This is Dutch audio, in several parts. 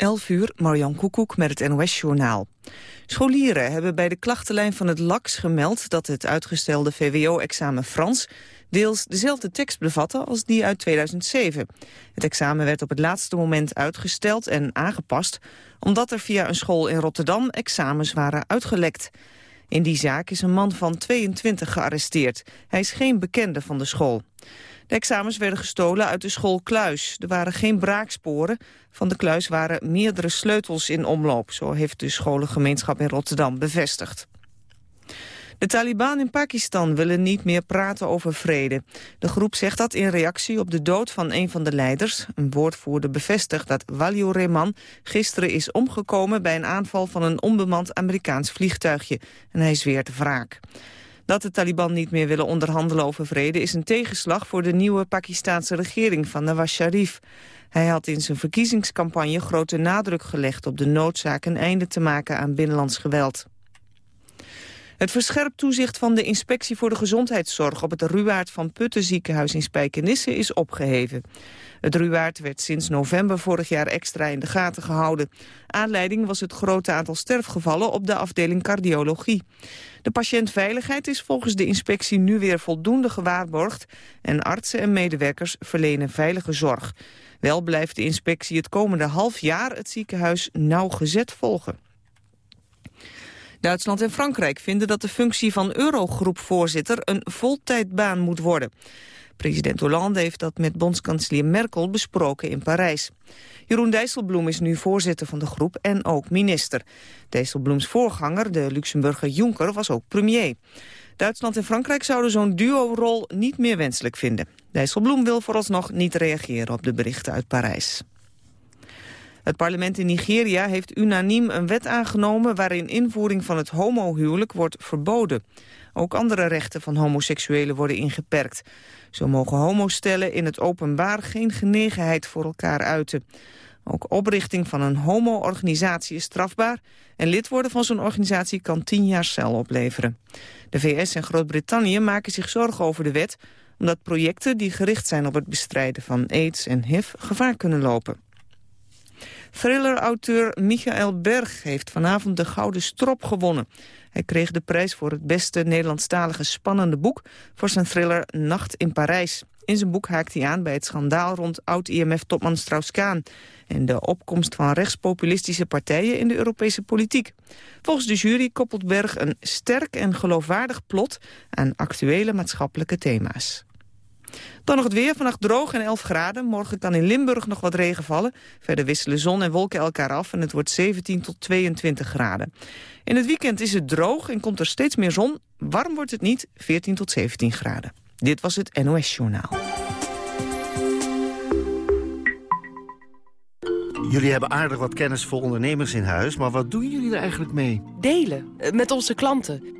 11 uur, Marjan Koekoek met het NOS-journaal. Scholieren hebben bij de klachtenlijn van het LAX gemeld... dat het uitgestelde VWO-examen Frans deels dezelfde tekst bevatte als die uit 2007. Het examen werd op het laatste moment uitgesteld en aangepast... omdat er via een school in Rotterdam examens waren uitgelekt. In die zaak is een man van 22 gearresteerd. Hij is geen bekende van de school. De examens werden gestolen uit de school Kluis. Er waren geen braaksporen. Van de Kluis waren meerdere sleutels in omloop. Zo heeft de scholengemeenschap in Rotterdam bevestigd. De Taliban in Pakistan willen niet meer praten over vrede. De groep zegt dat in reactie op de dood van een van de leiders. Een woordvoerder bevestigt dat Walio Rehman gisteren is omgekomen... bij een aanval van een onbemand Amerikaans vliegtuigje. En hij zweert wraak. Dat de Taliban niet meer willen onderhandelen over vrede... is een tegenslag voor de nieuwe Pakistaanse regering van Nawaz Sharif. Hij had in zijn verkiezingscampagne grote nadruk gelegd... op de noodzaak een einde te maken aan binnenlands geweld. Het verscherpt toezicht van de Inspectie voor de Gezondheidszorg... op het Ruwaard van Putten ziekenhuis in Spijkenisse is opgeheven. Het Ruwaard werd sinds november vorig jaar extra in de gaten gehouden. Aanleiding was het grote aantal sterfgevallen op de afdeling cardiologie. De patiëntveiligheid is volgens de inspectie nu weer voldoende gewaarborgd... en artsen en medewerkers verlenen veilige zorg. Wel blijft de inspectie het komende half jaar het ziekenhuis nauwgezet volgen. Duitsland en Frankrijk vinden dat de functie van Eurogroepvoorzitter een voltijdbaan moet worden. President Hollande heeft dat met bondskanselier Merkel besproken in Parijs. Jeroen Dijsselbloem is nu voorzitter van de groep en ook minister. Dijsselbloems voorganger, de Luxemburger Juncker, was ook premier. Duitsland en Frankrijk zouden zo'n duo-rol niet meer wenselijk vinden. Dijsselbloem wil vooralsnog niet reageren op de berichten uit Parijs. Het parlement in Nigeria heeft unaniem een wet aangenomen... waarin invoering van het homohuwelijk wordt verboden. Ook andere rechten van homoseksuelen worden ingeperkt. Zo mogen homostellen in het openbaar geen genegenheid voor elkaar uiten. Ook oprichting van een homo-organisatie is strafbaar... en lid worden van zo'n organisatie kan tien jaar cel opleveren. De VS en Groot-Brittannië maken zich zorgen over de wet... omdat projecten die gericht zijn op het bestrijden van aids en HIV gevaar kunnen lopen. Thriller-auteur Michael Berg heeft vanavond de Gouden Strop gewonnen. Hij kreeg de prijs voor het beste Nederlandstalige spannende boek... voor zijn thriller Nacht in Parijs. In zijn boek haakt hij aan bij het schandaal rond oud-IMF-topman Strauss-Kaan... en de opkomst van rechtspopulistische partijen in de Europese politiek. Volgens de jury koppelt Berg een sterk en geloofwaardig plot... aan actuele maatschappelijke thema's. Dan nog het weer. Vannacht droog en 11 graden. Morgen kan in Limburg nog wat regen vallen. Verder wisselen zon en wolken elkaar af en het wordt 17 tot 22 graden. In het weekend is het droog en komt er steeds meer zon. Warm wordt het niet, 14 tot 17 graden. Dit was het NOS Journaal. Jullie hebben aardig wat kennis voor ondernemers in huis, maar wat doen jullie er eigenlijk mee? Delen, eh, met onze klanten.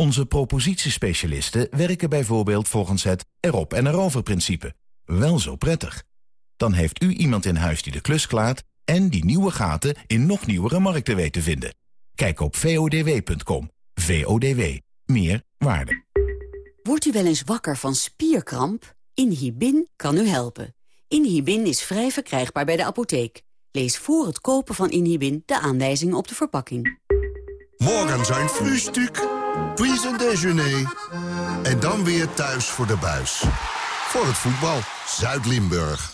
Onze propositiespecialisten werken bijvoorbeeld volgens het erop en erover principe. Wel zo prettig. Dan heeft u iemand in huis die de klus klaart... en die nieuwe gaten in nog nieuwere markten weet te vinden. Kijk op vodw.com. VODW. Meer waarde. Wordt u wel eens wakker van spierkramp? Inhibin kan u helpen. Inhibin is vrij verkrijgbaar bij de apotheek. Lees voor het kopen van Inhibin de aanwijzingen op de verpakking. Morgen zijn frühstück, puis een déjeuner. En dan weer thuis voor de buis. Voor het voetbal, Zuid-Limburg.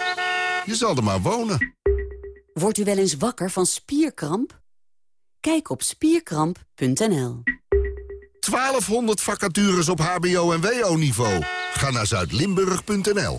Je zal er maar wonen. Wordt u wel eens wakker van spierkramp? Kijk op spierkramp.nl 1200 vacatures op hbo- en wo-niveau. Ga naar zuidlimburg.nl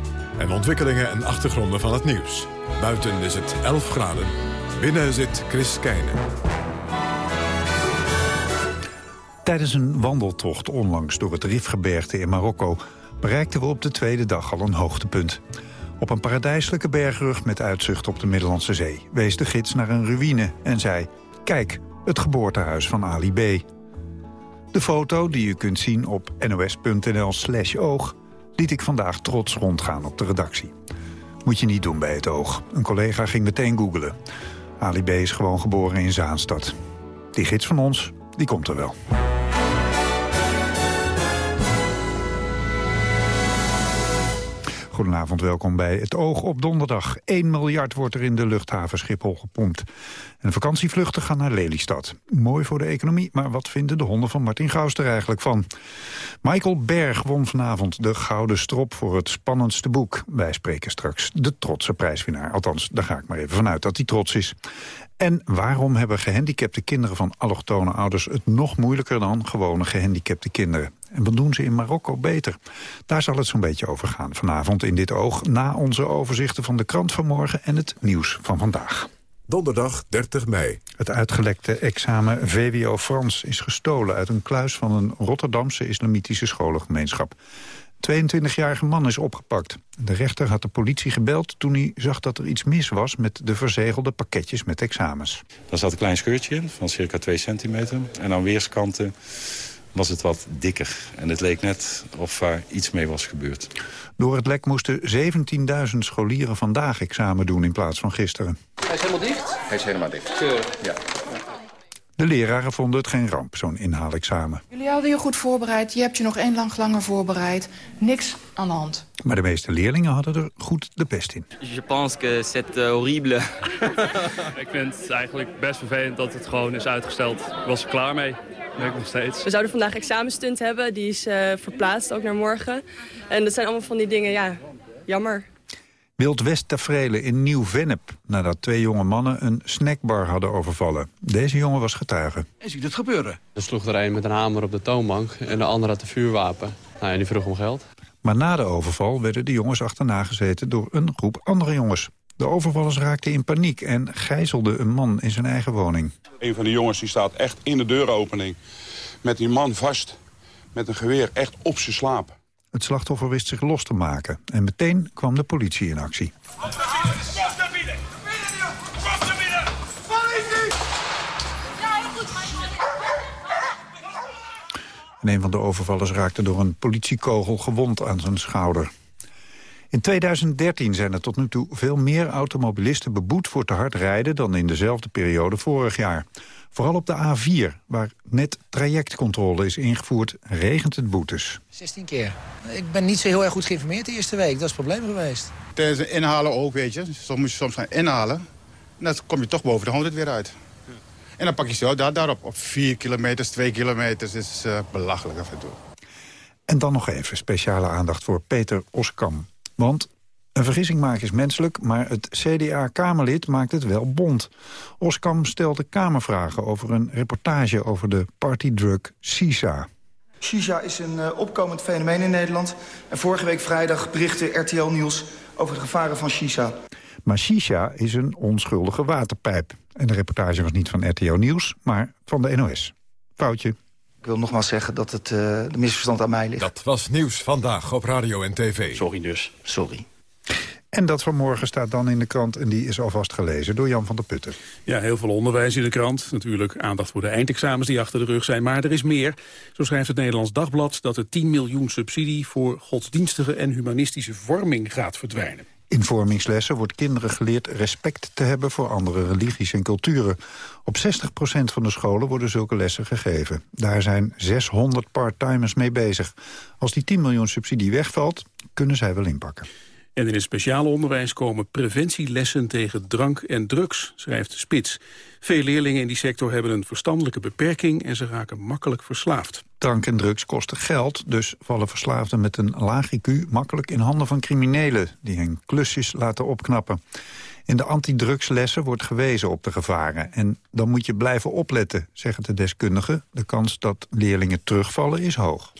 En ontwikkelingen en achtergronden van het nieuws. Buiten is het 11 graden. Binnen zit Chris Keijnen. Tijdens een wandeltocht onlangs door het Rifgebergte in Marokko... bereikten we op de tweede dag al een hoogtepunt. Op een paradijselijke bergrug met uitzicht op de Middellandse Zee... wees de gids naar een ruïne en zei... Kijk, het geboortehuis van Ali B. De foto, die u kunt zien op nos.nl slash oog... liet ik vandaag trots rondgaan op de redactie. Moet je niet doen bij het oog. Een collega ging meteen googelen. Ali B is gewoon geboren in Zaanstad. Die gids van ons, die komt er wel. Goedenavond, welkom bij Het Oog op donderdag. 1 miljard wordt er in de luchthaven Schiphol gepompt. En vakantievluchten gaan naar Lelystad. Mooi voor de economie, maar wat vinden de honden van Martin Gaus er eigenlijk van? Michael Berg won vanavond de Gouden Strop voor het spannendste boek. Wij spreken straks de trotse prijswinnaar. Althans, daar ga ik maar even vanuit dat hij trots is. En waarom hebben gehandicapte kinderen van allochtone ouders... het nog moeilijker dan gewone gehandicapte kinderen? En wat doen ze in Marokko beter? Daar zal het zo'n beetje over gaan vanavond in dit oog... na onze overzichten van de krant van morgen en het nieuws van vandaag. Donderdag 30 mei. Het uitgelekte examen VWO Frans is gestolen uit een kluis van een Rotterdamse islamitische scholengemeenschap. 22-jarige man is opgepakt. De rechter had de politie gebeld toen hij zag dat er iets mis was... met de verzegelde pakketjes met examens. Daar zat een klein scheurtje in van circa 2 centimeter. En aan weerskanten was het wat dikker. En het leek net of er iets mee was gebeurd. Door het lek moesten 17.000 scholieren vandaag examen doen in plaats van gisteren. Hij is helemaal dicht? Hij is helemaal dicht. Ja. De leraren vonden het geen ramp, zo'n inhaalexamen. Jullie hadden je goed voorbereid. Je hebt je nog één lang langer voorbereid. Niks aan de hand. Maar de meeste leerlingen hadden er goed de pest in. Je pense que c'est horrible. ik vind het eigenlijk best vervelend dat het gewoon is uitgesteld. Ik was er klaar mee. Nog steeds. We zouden vandaag examenstunt hebben. Die is uh, verplaatst ook naar morgen. En dat zijn allemaal van die dingen, ja, jammer. Wild West in Nieuw-Vennep... nadat twee jonge mannen een snackbar hadden overvallen. Deze jongen was getuige. En ziet het gebeuren. Er sloeg er een met een hamer op de toonbank en de andere had een vuurwapen. Nou, en die vroeg om geld. Maar na de overval werden de jongens achterna gezeten door een groep andere jongens. De overvallers raakten in paniek en gijzelden een man in zijn eigen woning. Een van de jongens die staat echt in de deuropening met die man vast met een geweer echt op zijn slaap. Het slachtoffer wist zich los te maken en meteen kwam de politie in actie. En een van de overvallers raakte door een politiekogel gewond aan zijn schouder. In 2013 zijn er tot nu toe veel meer automobilisten beboet voor te hard rijden dan in dezelfde periode vorig jaar. Vooral op de A4, waar net trajectcontrole is ingevoerd, regent het boetes. 16 keer. Ik ben niet zo heel erg goed geïnformeerd de eerste week. Dat is het probleem geweest. Tijdens het inhalen ook, weet je. Soms moet je soms gaan inhalen. En dan kom je toch boven de 100 weer uit. En dan pak je zo daar, daarop. Op 4 kilometer, 2 kilometer. Dat is uh, belachelijk af en toe. En dan nog even speciale aandacht voor Peter Oskam. Want een vergissing maken is menselijk, maar het CDA-Kamerlid maakt het wel bond. Oskam stelde Kamervragen over een reportage over de partydrug Sisa. Shisha is een uh, opkomend fenomeen in Nederland. En vorige week vrijdag berichtte RTL Nieuws over de gevaren van shisha. Maar shisha is een onschuldige waterpijp. En de reportage was niet van RTL Nieuws, maar van de NOS. Foutje. Ik wil nogmaals zeggen dat het uh, de misverstand aan mij ligt. Dat was nieuws vandaag op radio en tv. Sorry dus. Sorry. En dat vanmorgen staat dan in de krant en die is alvast gelezen door Jan van der Putten. Ja, heel veel onderwijs in de krant. Natuurlijk aandacht voor de eindexamens die achter de rug zijn. Maar er is meer. Zo schrijft het Nederlands Dagblad dat er 10 miljoen subsidie... voor godsdienstige en humanistische vorming gaat verdwijnen. In vormingslessen wordt kinderen geleerd respect te hebben voor andere religies en culturen. Op 60% van de scholen worden zulke lessen gegeven. Daar zijn 600 parttimers mee bezig. Als die 10 miljoen subsidie wegvalt, kunnen zij wel inpakken. En in het speciale onderwijs komen preventielessen tegen drank en drugs, schrijft Spits. Veel leerlingen in die sector hebben een verstandelijke beperking en ze raken makkelijk verslaafd. Drank en drugs kosten geld, dus vallen verslaafden met een laag IQ makkelijk in handen van criminelen die hen klusjes laten opknappen. In de antidrugslessen wordt gewezen op de gevaren. En dan moet je blijven opletten, zeggen de deskundigen. De kans dat leerlingen terugvallen is hoog.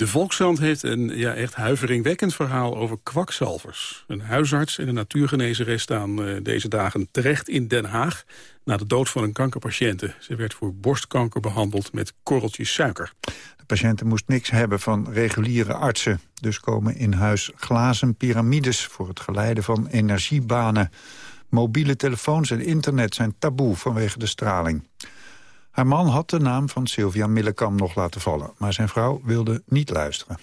De Volkskrant heeft een ja, echt huiveringwekkend verhaal over kwakzalvers. Een huisarts en een natuurgenezeres staan uh, deze dagen terecht in Den Haag... na de dood van een kankerpatiënte. Ze werd voor borstkanker behandeld met korreltjes suiker. De patiënten moest niks hebben van reguliere artsen. Dus komen in huis glazen piramides voor het geleiden van energiebanen. Mobiele telefoons en internet zijn taboe vanwege de straling. Haar man had de naam van Sylvia Millekam nog laten vallen... maar zijn vrouw wilde niet luisteren.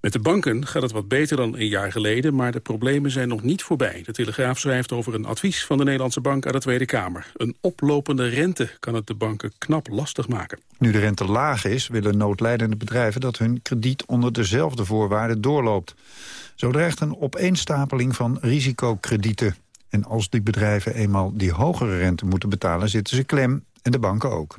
Met de banken gaat het wat beter dan een jaar geleden, maar de problemen zijn nog niet voorbij. De Telegraaf schrijft over een advies van de Nederlandse Bank aan de Tweede Kamer. Een oplopende rente kan het de banken knap lastig maken. Nu de rente laag is, willen noodlijdende bedrijven dat hun krediet onder dezelfde voorwaarden doorloopt. Zo dreigt een opeenstapeling van risicokredieten. En als die bedrijven eenmaal die hogere rente moeten betalen, zitten ze klem en de banken ook.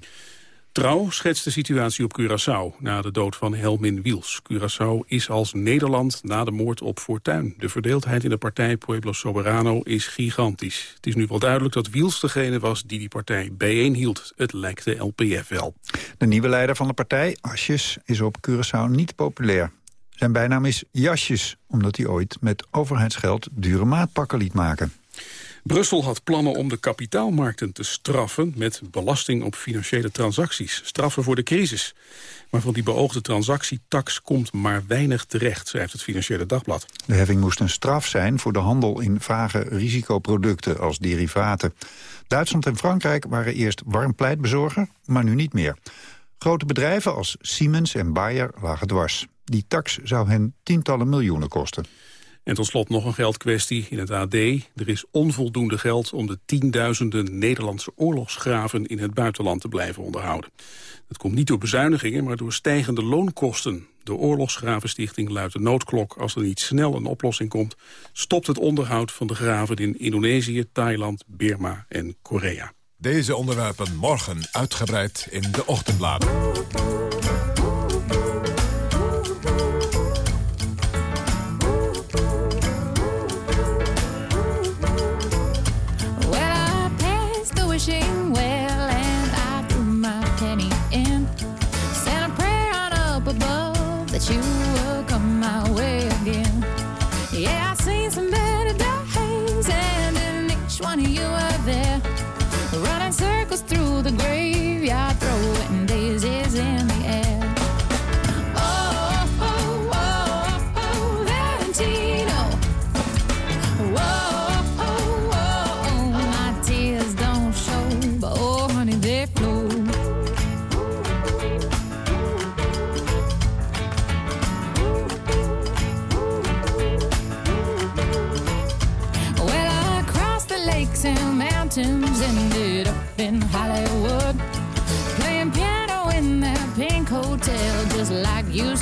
Trouw schetst de situatie op Curaçao na de dood van Helmin Wiels. Curaçao is als Nederland na de moord op Fortuin. De verdeeldheid in de partij Pueblo Soberano is gigantisch. Het is nu wel duidelijk dat Wiels degene was die die partij bijeenhield. Het lijkt de LPF wel. De nieuwe leider van de partij, Asjes, is op Curaçao niet populair. Zijn bijnaam is Jasjes, omdat hij ooit met overheidsgeld dure maatpakken liet maken. Brussel had plannen om de kapitaalmarkten te straffen met belasting op financiële transacties. Straffen voor de crisis. Maar van die beoogde transactietax komt maar weinig terecht, schrijft het Financiële Dagblad. De heffing moest een straf zijn voor de handel in vage risicoproducten als derivaten. Duitsland en Frankrijk waren eerst warm pleitbezorger, maar nu niet meer. Grote bedrijven als Siemens en Bayer lagen dwars. Die tax zou hen tientallen miljoenen kosten. En tot slot nog een geldkwestie in het AD. Er is onvoldoende geld om de tienduizenden Nederlandse oorlogsgraven in het buitenland te blijven onderhouden. Dat komt niet door bezuinigingen, maar door stijgende loonkosten. De Oorlogsgravenstichting luidt de noodklok. Als er niet snel een oplossing komt, stopt het onderhoud van de graven in Indonesië, Thailand, Birma en Korea. Deze onderwerpen morgen uitgebreid in de ochtendbladen.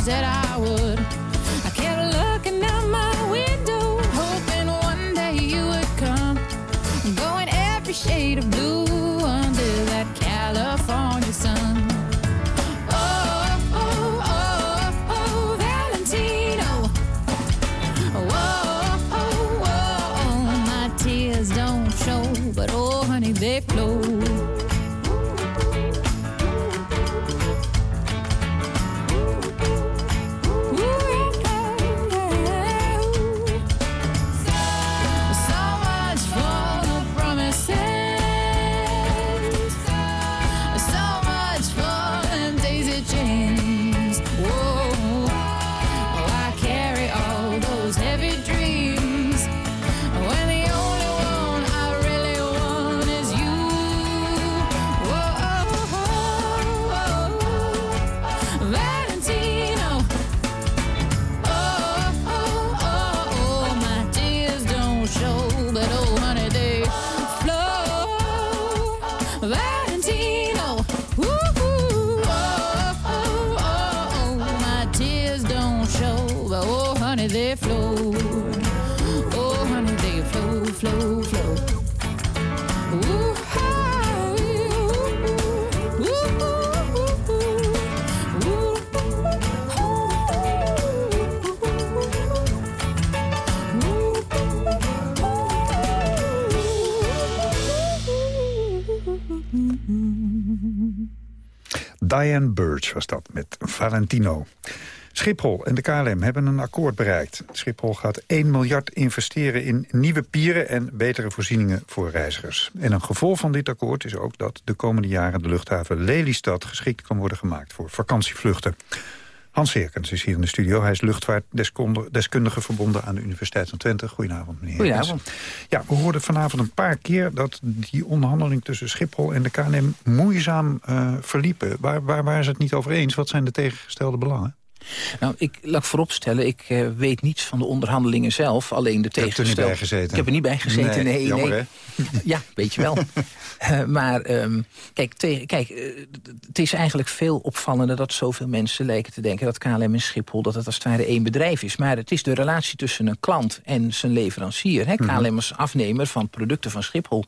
that I Diane Birch was dat, met Valentino. Schiphol en de KLM hebben een akkoord bereikt. Schiphol gaat 1 miljard investeren in nieuwe pieren... en betere voorzieningen voor reizigers. En een gevolg van dit akkoord is ook dat de komende jaren... de luchthaven Lelystad geschikt kan worden gemaakt voor vakantievluchten. Hans Heerkens is hier in de studio. Hij is luchtvaartdeskundige verbonden aan de Universiteit van Twente. Goedenavond, meneer Heerkens. Goedenavond. Ja, we hoorden vanavond een paar keer dat die onderhandeling tussen Schiphol en de KNM moeizaam eh, verliepen. Waar, waar waren ze het niet over eens? Wat zijn de tegengestelde belangen? Nou, ik laat ik vooropstellen, ik eh, weet niets van de onderhandelingen zelf. Alleen de gezeten. Ik heb er niet bij gezeten, nee. nee, jammer, ja, weet je wel. Eh, maar ehm, kijk, kijk eh, het is eigenlijk veel opvallender... dat zoveel mensen lijken te denken dat KLM en Schiphol... dat het als het ware één bedrijf is. Maar het is de relatie tussen een klant en zijn leverancier. Hè? Mhm. KLM als afnemer van producten van Schiphol.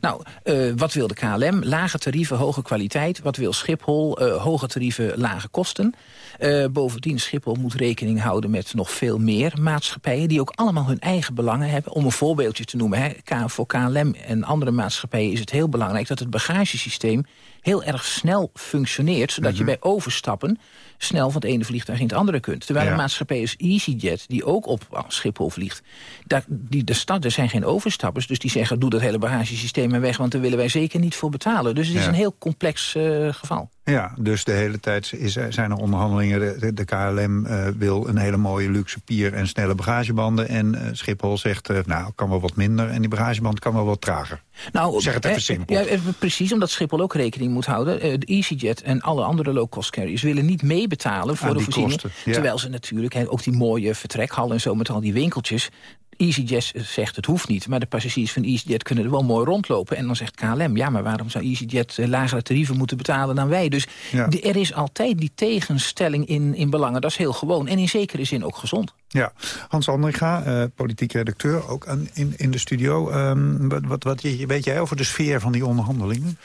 Nou, eh, wat wil de KLM? Lage tarieven, hoge kwaliteit. Wat wil Schiphol? Hoge tarieven, lage kosten. Eh, bovendien, Schiphol moet rekening houden met nog veel meer maatschappijen... die ook allemaal hun eigen belangen hebben. Om een voorbeeldje te noemen, hè, voor KLM en andere maatschappijen is het heel belangrijk... dat het bagagesysteem heel erg snel functioneert... zodat Mhm. je bij overstappen snel van het ene vliegtuig in het andere kunt. Terwijl Ja. een maatschappij als EasyJet, die ook op Schiphol vliegt... Daar, die, de stad, er zijn geen overstappers, dus die zeggen... doe dat hele bagagesysteem maar weg, want daar willen wij zeker niet voor betalen. Dus het is een heel complex eh, geval. Ja, dus de hele tijd is, zijn er onderhandelingen. De, KLM eh, wil een hele mooie luxe pier en snelle bagagebanden. En eh, Schiphol zegt, eh, nou, kan wel wat minder. En die bagageband kan wel wat trager. Nou, zeg het even simpel. Ja, precies, omdat Schiphol ook rekening moet houden. De EasyJet en alle andere low-cost carriers willen niet meebetalen voor de die voorziening. kosten, ja. Terwijl ze natuurlijk, ook die mooie vertrekhal en zo met al die winkeltjes... EasyJet zegt het hoeft niet, maar de passagiers van EasyJet kunnen er wel mooi rondlopen. En dan zegt KLM, ja, maar waarom zou EasyJet eh, lagere tarieven moeten betalen dan wij? Dus Ja. de- er is altijd die tegenstelling in, in belangen, dat is heel gewoon. En in zekere zin ook gezond. Ja, Hans Andringa, eh, politiek redacteur, ook aan, in, in de studio. Ehm, wat, wat, wat weet jij over de sfeer van die onderhandelingen?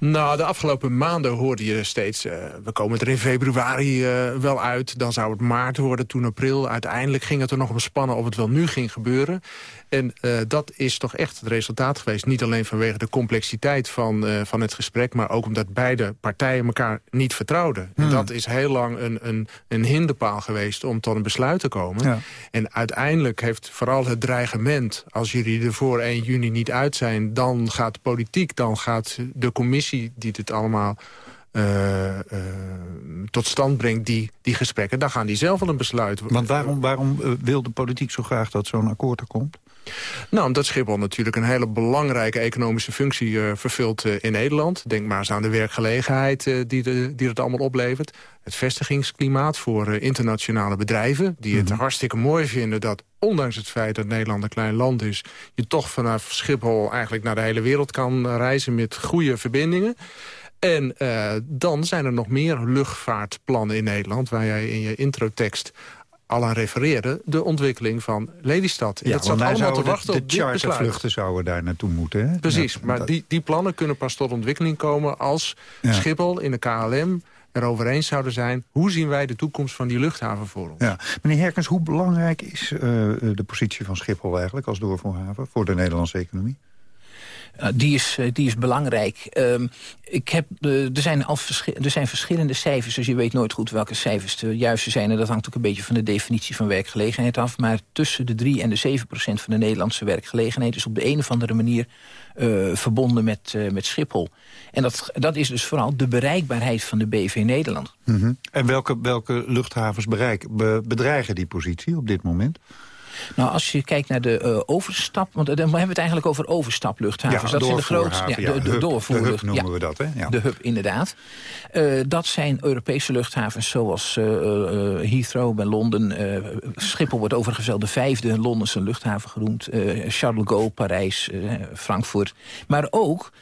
Nou, de afgelopen maanden hoorde je steeds... eh, we komen er in februari eh, wel uit, dan zou het maart worden, toen april. Uiteindelijk ging het er nog om spannen of het wel nu ging gebeuren. En eh, dat is toch echt het resultaat geweest. Niet alleen vanwege de complexiteit van, eh, van het gesprek... maar ook omdat beide partijen elkaar niet vertrouwden. En dat is heel lang een, een, een hinderpaal geweest om tot een besluit te komen. Ja. En uiteindelijk heeft vooral het dreigement... als jullie er voor 1 juni niet uit zijn... dan gaat de politiek, dan gaat de commissie die dit allemaal... eh, tot stand brengt, die, die gesprekken... dan gaan die zelf wel een besluit Want waarom, waarom wil de politiek zo graag dat zo'n akkoord er komt? Nou, omdat Schiphol natuurlijk een hele belangrijke economische functie eh, vervult eh, in Nederland. Denk maar eens aan de werkgelegenheid eh, die, de, die het allemaal oplevert. Het vestigingsklimaat voor internationale bedrijven... die het hartstikke mooi vinden dat, ondanks het feit dat Nederland een klein land is... je toch vanaf Schiphol eigenlijk naar de hele wereld kan reizen met goede verbindingen. En dan zijn er nog meer luchtvaartplannen in Nederland... waar jij in je introtekst al aan refereerde... de ontwikkeling van Lelystad. En dat zat allemaal te wachten de, op de dit besluit. chartervluchten zouden daar naartoe moeten. Hè? Precies, Ja, maar dat- die, die plannen kunnen pas tot ontwikkeling komen... als Ja. Schiphol in de KLM erover eens zouden zijn... hoe zien wij de toekomst van die luchthaven voor ons? Ja. Meneer Herkens, hoe belangrijk is eh, de positie van Schiphol eigenlijk als doorvoerhaven voor de Nederlandse economie? Uh, die, is, uh, die is belangrijk. Um, ik heb, uh, er, zijn er zijn verschillende cijfers, dus je weet nooit goed welke cijfers de juiste zijn. En dat hangt ook een beetje van de definitie van werkgelegenheid af. Maar tussen de 3 en de 7 procent van de Nederlandse werkgelegenheid... is op de een of andere manier verbonden met, met Schiphol. En dat, dat is dus vooral de bereikbaarheid van de BV Nederland. -hmm. En welke, welke luchthavens bedreigen die positie op dit moment? Nou, als je kijkt naar de uh, overstap... want dan hebben we het eigenlijk over overstapluchthavens. Ja, dat zijn de grootste. Ja, de, de, hub, doorvoerlucht. De hub noemen we dat, hè? Ja. De hub, inderdaad. Uh, dat zijn Europese luchthavens zoals uh, Heathrow bij Londen. Schiphol wordt overigens wel de vijfde Londense luchthaven genoemd. Charles de Gaulle, Parijs, Frankfurt. Maar ook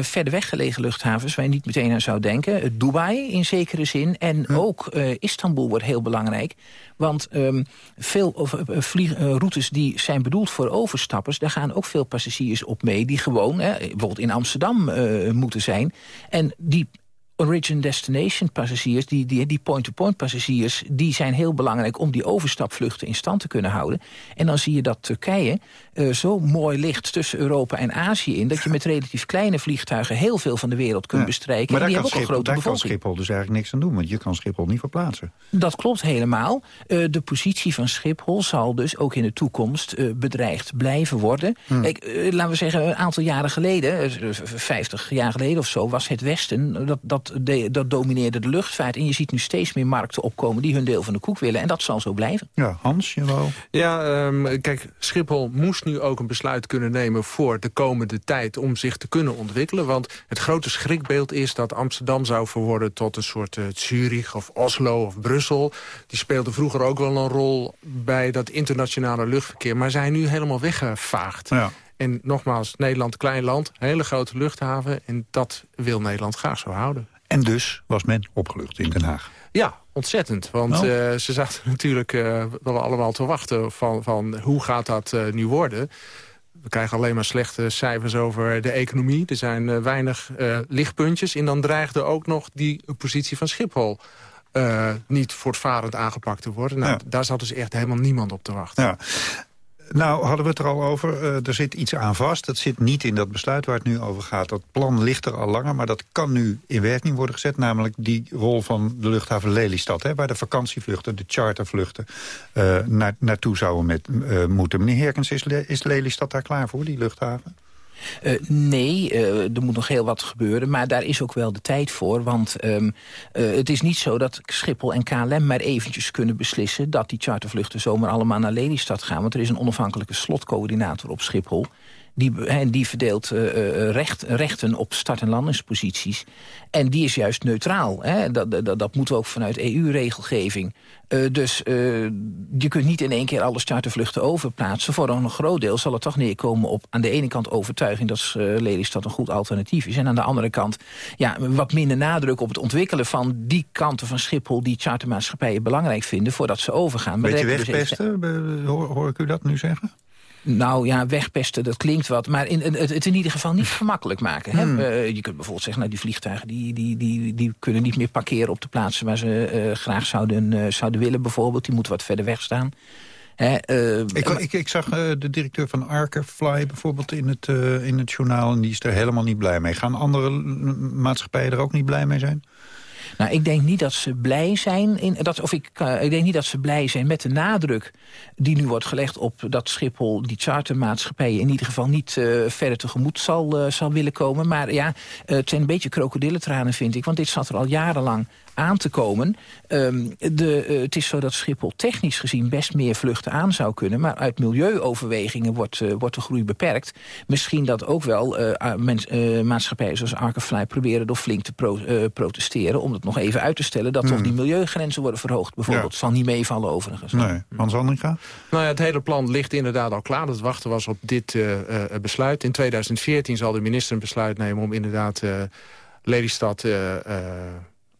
verder weggelegen luchthavens waar je niet meteen aan zou denken. Dubai in zekere zin. En ook Istanbul wordt heel belangrijk. Want um, veel vlieg, routes die zijn bedoeld voor overstappers... daar gaan ook veel passagiers op mee die gewoon, hè, bijvoorbeeld in Amsterdam uh, moeten zijn. En die origin destination passagiers, die, die, die point-to-point passagiers... die zijn heel belangrijk om die overstapvluchten in stand te kunnen houden. En dan zie je dat Turkije uh, zo mooi ligt tussen Europa en Azië in... dat je met relatief kleine vliegtuigen heel veel van de wereld kunt bestrijken. Maar en die kan hebben ook een grote daar kan bevolking. Schiphol dus eigenlijk niks aan doen, want je kan Schiphol niet verplaatsen. Dat klopt helemaal. Uh, de positie van Schiphol zal dus ook in de toekomst uh, bedreigd blijven worden. Hmm. Kijk, laten we zeggen, een aantal jaren geleden, 50 jaar geleden of zo... was het Westen, dat, dat, de, dat domineerde de luchtvaart. En je ziet nu steeds meer markten opkomen die hun deel van de koek willen. En dat zal zo blijven. Ja, Hans, je wou... Ja, um, kijk, Schiphol moest nu ook een besluit kunnen nemen... voor de komende tijd om zich te kunnen ontwikkelen. Want het grote schrikbeeld is dat Amsterdam zou verworden... tot een soort uh, Zurich of Oslo of Brussel. Die speelde vroeger ook wel een rol bij dat internationale luchtverkeer. Maar zijn nu helemaal weggevaagd. Ja. En nogmaals, Nederland, klein land, hele grote luchthaven. En dat wil Nederland graag zo houden. En dus was men opgelucht in Den Haag. Ja, ontzettend. Want Nou. uh, ze zaten natuurlijk uh, wel allemaal te wachten van, van hoe gaat dat uh, nu worden. We krijgen alleen maar slechte cijfers over de economie. Er zijn weinig lichtpuntjes. En dan dreigde ook nog die positie van Schiphol... niet voortvarend aangepakt te worden. Nou, Ja. Daar zat dus echt helemaal niemand op te wachten. Ja. Nou, hadden we het er al over. Uh, er zit iets aan vast. Dat zit niet in dat besluit waar het nu over gaat. Dat plan ligt er al langer, maar dat kan nu in werking worden gezet. Namelijk die rol van de luchthaven Lelystad. Hè, waar de vakantievluchten, de chartervluchten... Uh, naar, naartoe zouden met, uh, moeten. Meneer Herkens, is, is Lelystad daar klaar voor, die luchthaven? Uh, nee, uh, er moet nog heel wat gebeuren. Maar daar is ook wel de tijd voor. Want um, uh, het is niet zo dat Schiphol en KLM maar eventjes kunnen beslissen... dat die chartervluchten zomaar allemaal naar Lelystad gaan. Want er is een onafhankelijke slotcoördinator op Schiphol... Die, en die verdeelt uh, recht, rechten op start- en landingsposities. En die is juist neutraal. Hè? Dat, dat, dat moeten we ook vanuit EU-regelgeving. Uh, dus uh, je kunt niet in één keer alle chartervluchten overplaatsen. Voor een groot deel zal het toch neerkomen op aan de ene kant overtuiging... dat Lelystad een goed alternatief is. En aan de andere kant ja, wat minder nadruk op het ontwikkelen van die kanten van Schiphol... die chartermaatschappijen belangrijk vinden voordat ze overgaan. Beetje wegpesten, dus hoor, hoor ik u dat nu zeggen? Nou ja, wegpesten, dat klinkt wat. Maar in, het, het in ieder geval niet gemakkelijk maken. Hè? Hmm. Uh, je kunt bijvoorbeeld zeggen, nou, die vliegtuigen... die, die, die, die kunnen niet meer parkeren op de plaatsen... waar ze uh, graag zouden, uh, zouden willen bijvoorbeeld. Die moeten wat verder weg staan. Hè, ik, ik, ik, zag de directeur van Arkerfly bijvoorbeeld in het, in het journaal... en die is er helemaal niet blij mee. Gaan andere maatschappijen er ook niet blij mee zijn? Nou, ik denk niet dat ze blij zijn. In, dat, of ik, uh, ik denk niet dat ze blij zijn met de nadruk die nu wordt gelegd op dat Schiphol die chartermaatschappijen in ieder geval niet uh, verder tegemoet zal, uh, zal willen komen. Maar ja, het zijn een beetje krokodillentranen vind ik. Want dit zat er al jarenlang aan te komen. Um, de, uh, het is zo dat Schiphol technisch gezien best meer vluchten aan zou kunnen. Maar uit milieuoverwegingen wordt, uh, wordt de groei beperkt. Misschien dat ook wel uh, mens, maatschappijen zoals Arkerfly proberen door flink te pro, protesteren. Om het nog even uit te stellen dat Hmm. toch die milieugrenzen worden verhoogd. Bijvoorbeeld, Ja. zal niet meevallen overigens. Nee, Hans Andringa? Nou ja, het hele plan ligt inderdaad al klaar. Het wachten was op dit uh, uh, besluit. In 2014 zal de minister een besluit nemen om inderdaad uh, Lelystad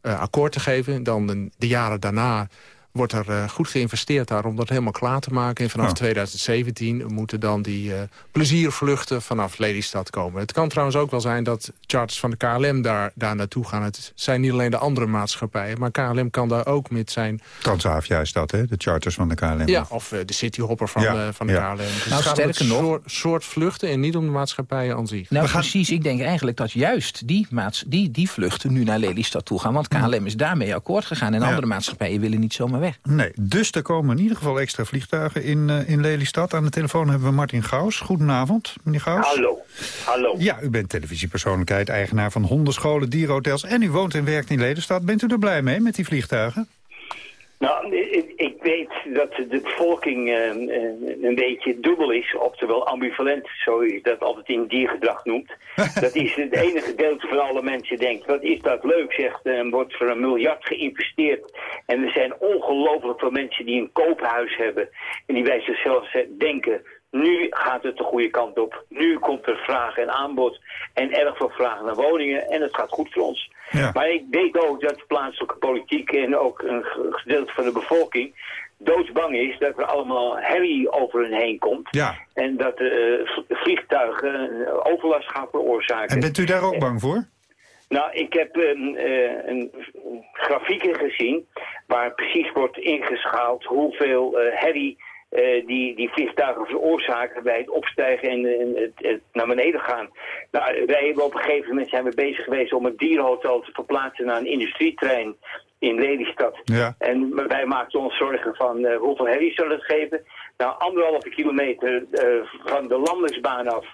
akkoord te geven. Dan de, de jaren daarna wordt er uh, goed geïnvesteerd daar om dat helemaal klaar te maken. En vanaf Ja. 2017 moeten dan die uh, pleziervluchten vanaf Lelystad komen. Het kan trouwens ook wel zijn dat charters van de KLM daar, daar naartoe gaan. Het zijn niet alleen de andere maatschappijen, maar KLM kan daar ook met zijn... Transavia is dat, hè? De charters van de KLM. Ja, of uh, de cityhopper van, Ja, uh, van de ja. KLM. Dus Nou, sterker nog- soort, soort vluchten en niet om de maatschappijen aan zich. Nou, precies. Ik denk eigenlijk dat juist die, maats, die, die vluchten nu naar Lelystad toe gaan. Want KLM is daarmee akkoord gegaan. En Ja. andere maatschappijen willen niet zomaar weg. Nee, dus er komen in ieder geval extra vliegtuigen in, uh, in Lelystad. Aan de telefoon hebben we Martin Gaus. Goedenavond, meneer Gaus. Hallo. Hallo. Ja, u bent televisiepersoonlijkheid, eigenaar van hondenscholen, dierenhotels... en u woont en werkt in Lelystad. Bent u er blij mee met die vliegtuigen? Nou, ik, ik weet dat de bevolking uh, een beetje dubbel is, oftewel ambivalent, zo je dat altijd in diergedrag noemt. dat is het enige gedeelte van alle mensen denkt, wat is dat leuk, zegt, en wordt voor een miljard geïnvesteerd. En er zijn ongelooflijk veel mensen die een koophuis hebben en die bij zichzelf denken, nu gaat het de goede kant op. Nu komt er vraag en aanbod en erg veel vraag naar woningen en het gaat goed voor ons. Ja. Maar ik weet ook dat de plaatselijke politiek en ook een gedeelte van de bevolking doodsbang is dat er allemaal herrie over hen heen komt. Ja. En dat de vliegtuigen overlast gaan veroorzaken. En bent u daar ook bang voor? Nou, ik heb een, uh, een grafieken gezien waar precies wordt ingeschaald hoeveel uh, herrie uh, die, die vliegtuigen veroorzaken bij het opstijgen en, en het, het, naar beneden gaan. Nou, wij hebben op een gegeven moment zijn we bezig geweest om een dierhotel te verplaatsen naar een industrietrein in Lelystad. Ja. En wij maakten ons zorgen van uh, hoeveel herrie zullen het geven. Nou, anderhalve kilometer uh, van de landingsbaan af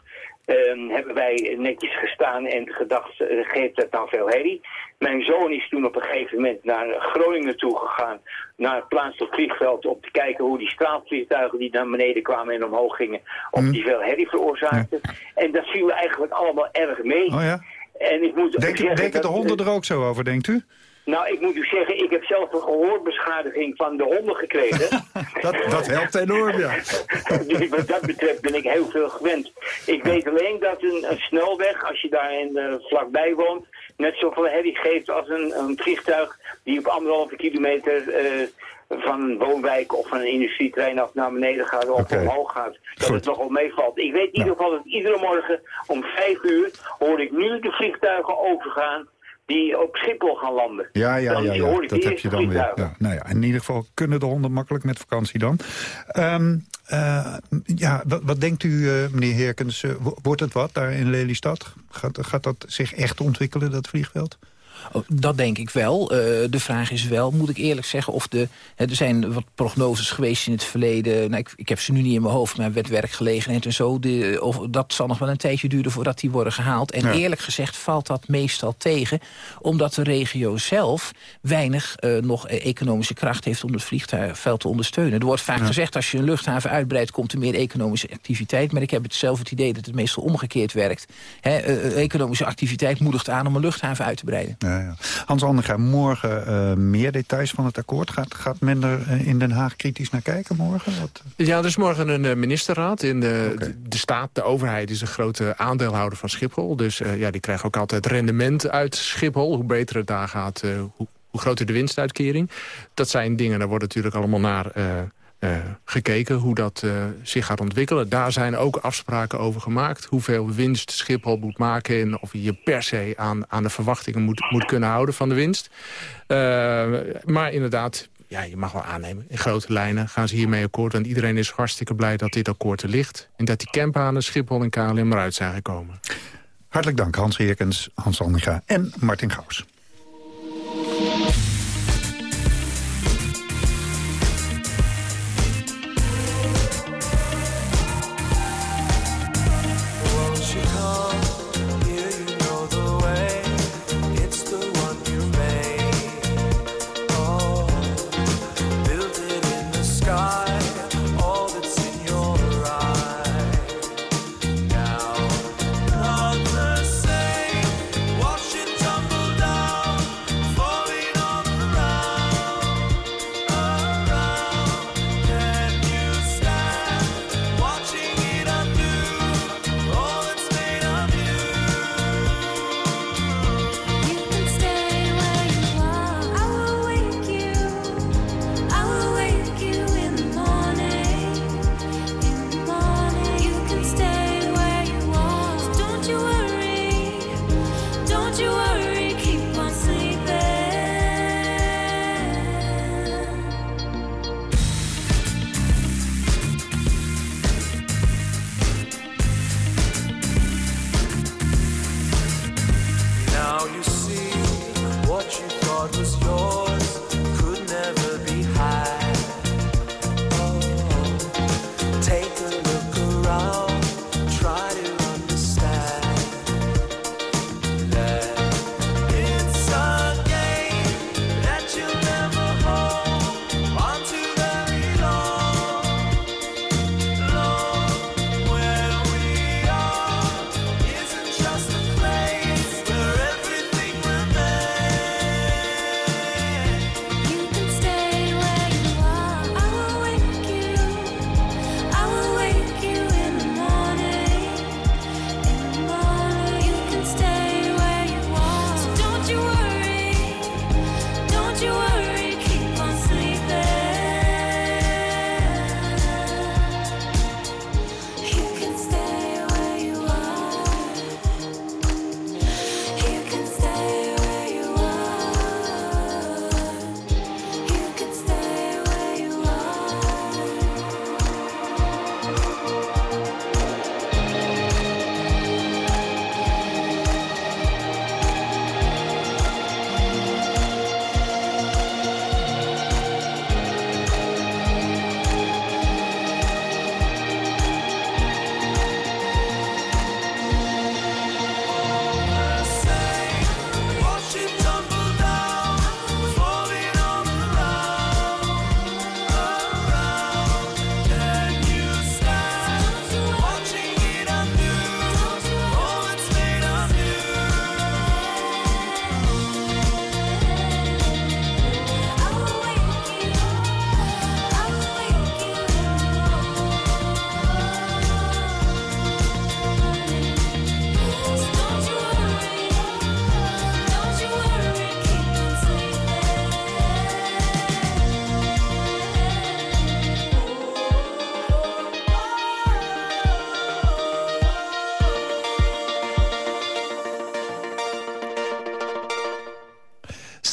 uh, hebben wij netjes gestaan en gedacht, uh, geeft dat nou veel herrie? Mijn zoon is toen op een gegeven moment naar Groningen toe gegaan, naar het plaatselijk vliegveld, om te kijken hoe die straalvliegtuigen die naar beneden kwamen en omhoog gingen, of Mm. die veel herrie veroorzaakten. En dat viel eigenlijk allemaal erg mee. Oh ja? En ik moet denken de honden er ook zo over, denkt u? Nou, ik moet u zeggen, ik heb zelf een gehoorbeschadiging van de honden gekregen. dat, dat helpt enorm, ja. dus wat dat betreft ben ik heel veel gewend. Ik weet alleen dat een, een snelweg, als je daar in, uh, vlakbij woont, net zoveel herrie geeft als een, een vliegtuig die op anderhalve kilometer uh, van een woonwijk of van een industrietrein af naar beneden gaat of okay. omhoog gaat. Dat Goed. het nogal meevalt. Ik weet in ieder geval dat iedere morgen om vijf uur hoor ik nu de vliegtuigen overgaan die op Schiphol gaan landen. Ja, ja, ja, ja. dat heb je dan weer. Ja, nou ja, in ieder geval kunnen de honden makkelijk met vakantie dan. Um, uh, ja, wat, wat, denkt u, uh, meneer Herkens, uh, wordt het wat daar in Lelystad? Gaat, gaat dat zich echt ontwikkelen, dat vliegveld? Oh, dat denk ik wel. Uh, de vraag is wel, moet ik eerlijk zeggen, of de... Hè, er zijn wat prognoses geweest in het verleden. Nou, ik, ik, heb ze nu niet in mijn hoofd, maar wet werkgelegenheid en zo. De, of, dat zal nog wel een tijdje duren voordat die worden gehaald. En ja. eerlijk gezegd valt dat meestal tegen. Omdat de regio zelf weinig uh, nog economische kracht heeft om het vliegveld te ondersteunen. Er wordt vaak ja. gezegd, als je een luchthaven uitbreidt, komt er meer economische activiteit. Maar ik heb het zelf het idee dat het meestal omgekeerd werkt. Hè, uh, economische activiteit moedigt aan om een luchthaven uit te breiden. Ja, ja. Hans Andega, morgen uh, meer details van het akkoord. Gaat, gaat men er uh, in Den Haag kritisch naar kijken morgen? Wat? Ja, er is morgen een uh, ministerraad. In de, okay. de, de, staat, de overheid, is een grote aandeelhouder van Schiphol. Dus ja, die krijgen ook altijd rendement uit Schiphol. Hoe beter het daar gaat, hoe, hoe groter de winstuitkering. Dat zijn dingen, daar wordt natuurlijk allemaal naar... Uh, gekeken hoe dat uh, zich gaat ontwikkelen. Daar zijn ook afspraken over gemaakt. Hoeveel winst Schiphol moet maken... en of je per se aan, aan de verwachtingen moet, moet kunnen houden van de winst. Uh, maar inderdaad, ja, je mag wel aannemen. In grote lijnen gaan ze hiermee akkoord. En iedereen is hartstikke blij dat dit akkoord er ligt. En dat die campanen Schiphol en KLM eruit zijn gekomen. Hartelijk dank Hans Heerkens, Hans Andega en Martin Gauws.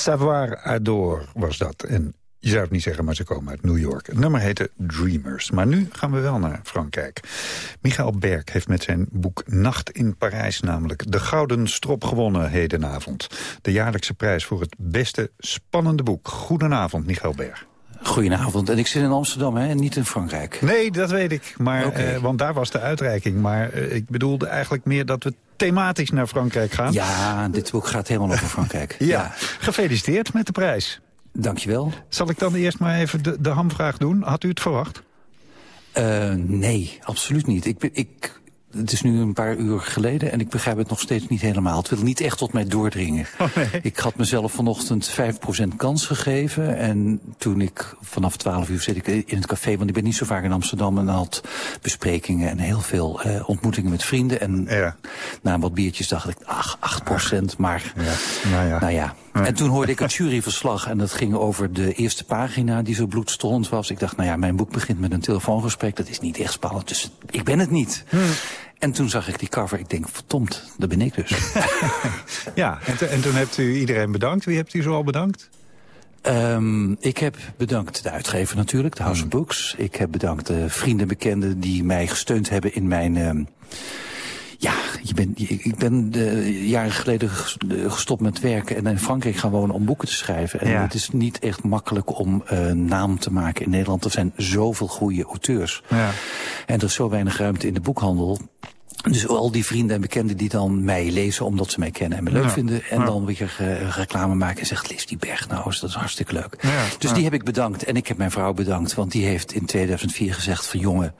Savoir Adore was dat. En je zou het niet zeggen, maar ze komen uit New York. Het nummer heette Dreamers. Maar nu gaan we wel naar Frankrijk. Michael Berg heeft met zijn boek Nacht in Parijs namelijk... de Gouden Strop gewonnen hedenavond. De jaarlijkse prijs voor het beste spannende boek. Goedenavond, Michael Berg. Goedenavond. En ik zit in Amsterdam, hè, en niet in Frankrijk. Nee, dat weet ik. Maar, eh, want daar was de uitreiking. Maar eh, ik bedoelde eigenlijk meer dat we thematisch naar Frankrijk gaan. Ja, dit boek gaat helemaal over Frankrijk. ja. ja. Gefeliciteerd met de prijs. Dankjewel. Zal ik dan eerst maar even de, de hamvraag doen? Had u het verwacht? Uh, nee, absoluut niet. Ik, ik het is nu een paar uur geleden en ik begrijp het nog steeds niet helemaal. Het wil niet echt tot mij doordringen. Oh, nee. Ik had mezelf vanochtend 5% kans gegeven. En toen ik vanaf 12 uur zit ik in het café, want ik ben niet zo vaak in Amsterdam... en had besprekingen en heel veel eh, ontmoetingen met vrienden. En ja. na wat biertjes dacht ik, ach, 8%, maar ja. Nou, ja. nou ja. En toen hoorde ik het juryverslag en dat ging over de eerste pagina die zo bloedstollend was. Ik dacht, nou ja, mijn boek begint met een telefoongesprek. Dat is niet echt spannend, dus ik ben het niet. Hmm. En toen zag ik die cover. Ik denk, verdomd, dat ben ik dus. ja, en, en, toen hebt u iedereen bedankt. Wie hebt u zo al bedankt? Um, ik heb bedankt de uitgever natuurlijk, de House of Books. Ik heb bedankt de vrienden en bekenden die mij gesteund hebben in mijn... Um, ja, je ben, ik ben de, jaren geleden gestopt met werken en in Frankrijk gaan wonen om boeken te schrijven. En ja. het is niet echt makkelijk om uh, naam te maken in Nederland. Er zijn zoveel goede auteurs. Ja. En er is zo weinig ruimte in de boekhandel. Dus al die vrienden en bekenden die dan mij lezen omdat ze mij kennen en me leuk Ja. vinden. En Ja. dan weer uh, reclame maken en zegt, lees die berg nou eens, dat is hartstikke leuk. Ja. Dus die heb ik bedankt. En ik heb mijn vrouw bedankt, want die heeft in 2004 gezegd van jongen,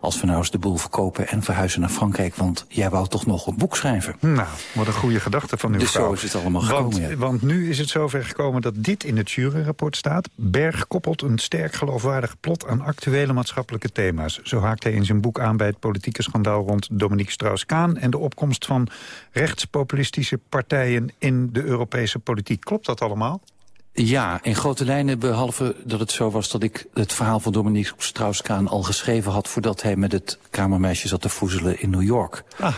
als we nou eens de boel verkopen en verhuizen naar Frankrijk, want jij wou toch nog een boek schrijven. Nou, wat een goede gedachte van uw Dus vrouw. zo is het allemaal want, gekomen. Want nu is het zover gekomen dat dit in het juryrapport staat. Berg koppelt een sterk geloofwaardig plot aan actuele maatschappelijke thema's. Zo haakt hij in zijn boek aan bij het politieke schandaal rond Dominique Strauss-Kaan... en de opkomst van rechtspopulistische partijen in de Europese politiek. Klopt dat allemaal? Ja, in grote lijnen, behalve dat het zo was dat ik het verhaal van Dominique Strauss-Kaan al geschreven had voordat hij met het kamermeisje zat te voezelen in New York. Ah.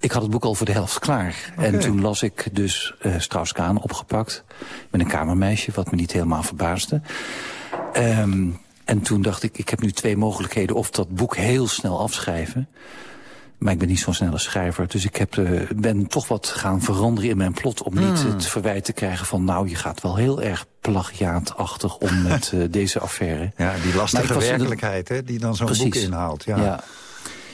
Ik had het boek al voor de helft klaar. En toen las ik dus uh, Strauss-Kaan opgepakt met een kamermeisje, wat me niet helemaal verbaasde. Um, en toen dacht ik, ik heb nu twee mogelijkheden. Of dat boek heel snel afschrijven. Maar ik ben niet zo'n snelle schrijver. Dus ik heb, uh, ben toch wat gaan veranderen in mijn plot... om niet Hmm. het verwijt te krijgen van... nou, je gaat wel heel erg plagiaatachtig om met uh, deze affaire. Ja, die lastige in de- werkelijkheid hè, die dan zo'n boek inhaalt. Ja. Ja.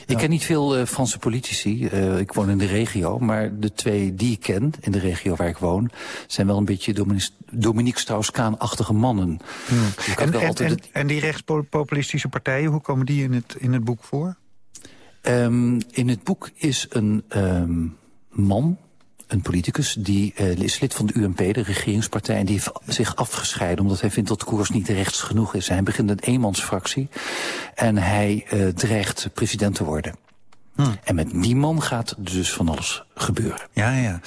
Ik ken niet veel uh, Franse politici. Uh, ik woon in de regio. Maar de twee die ik ken, in de regio waar ik woon... zijn wel een beetje Dominique, Dominique Strauss-Kaan-achtige mannen. Hmm. En, en, altijd en, het- en die rechtspopulistische partijen, hoe komen die in het, in het boek voor? Um, in het boek is een um, man, een politicus, die uh, is lid van de UMP, de regeringspartij... en die heeft zich afgescheiden omdat hij vindt dat de koers niet rechts genoeg is. Hij begint een eenmansfractie en hij uh, dreigt president te worden. Hmm. En met die man gaat dus van alles gebeuren. Ja, ja.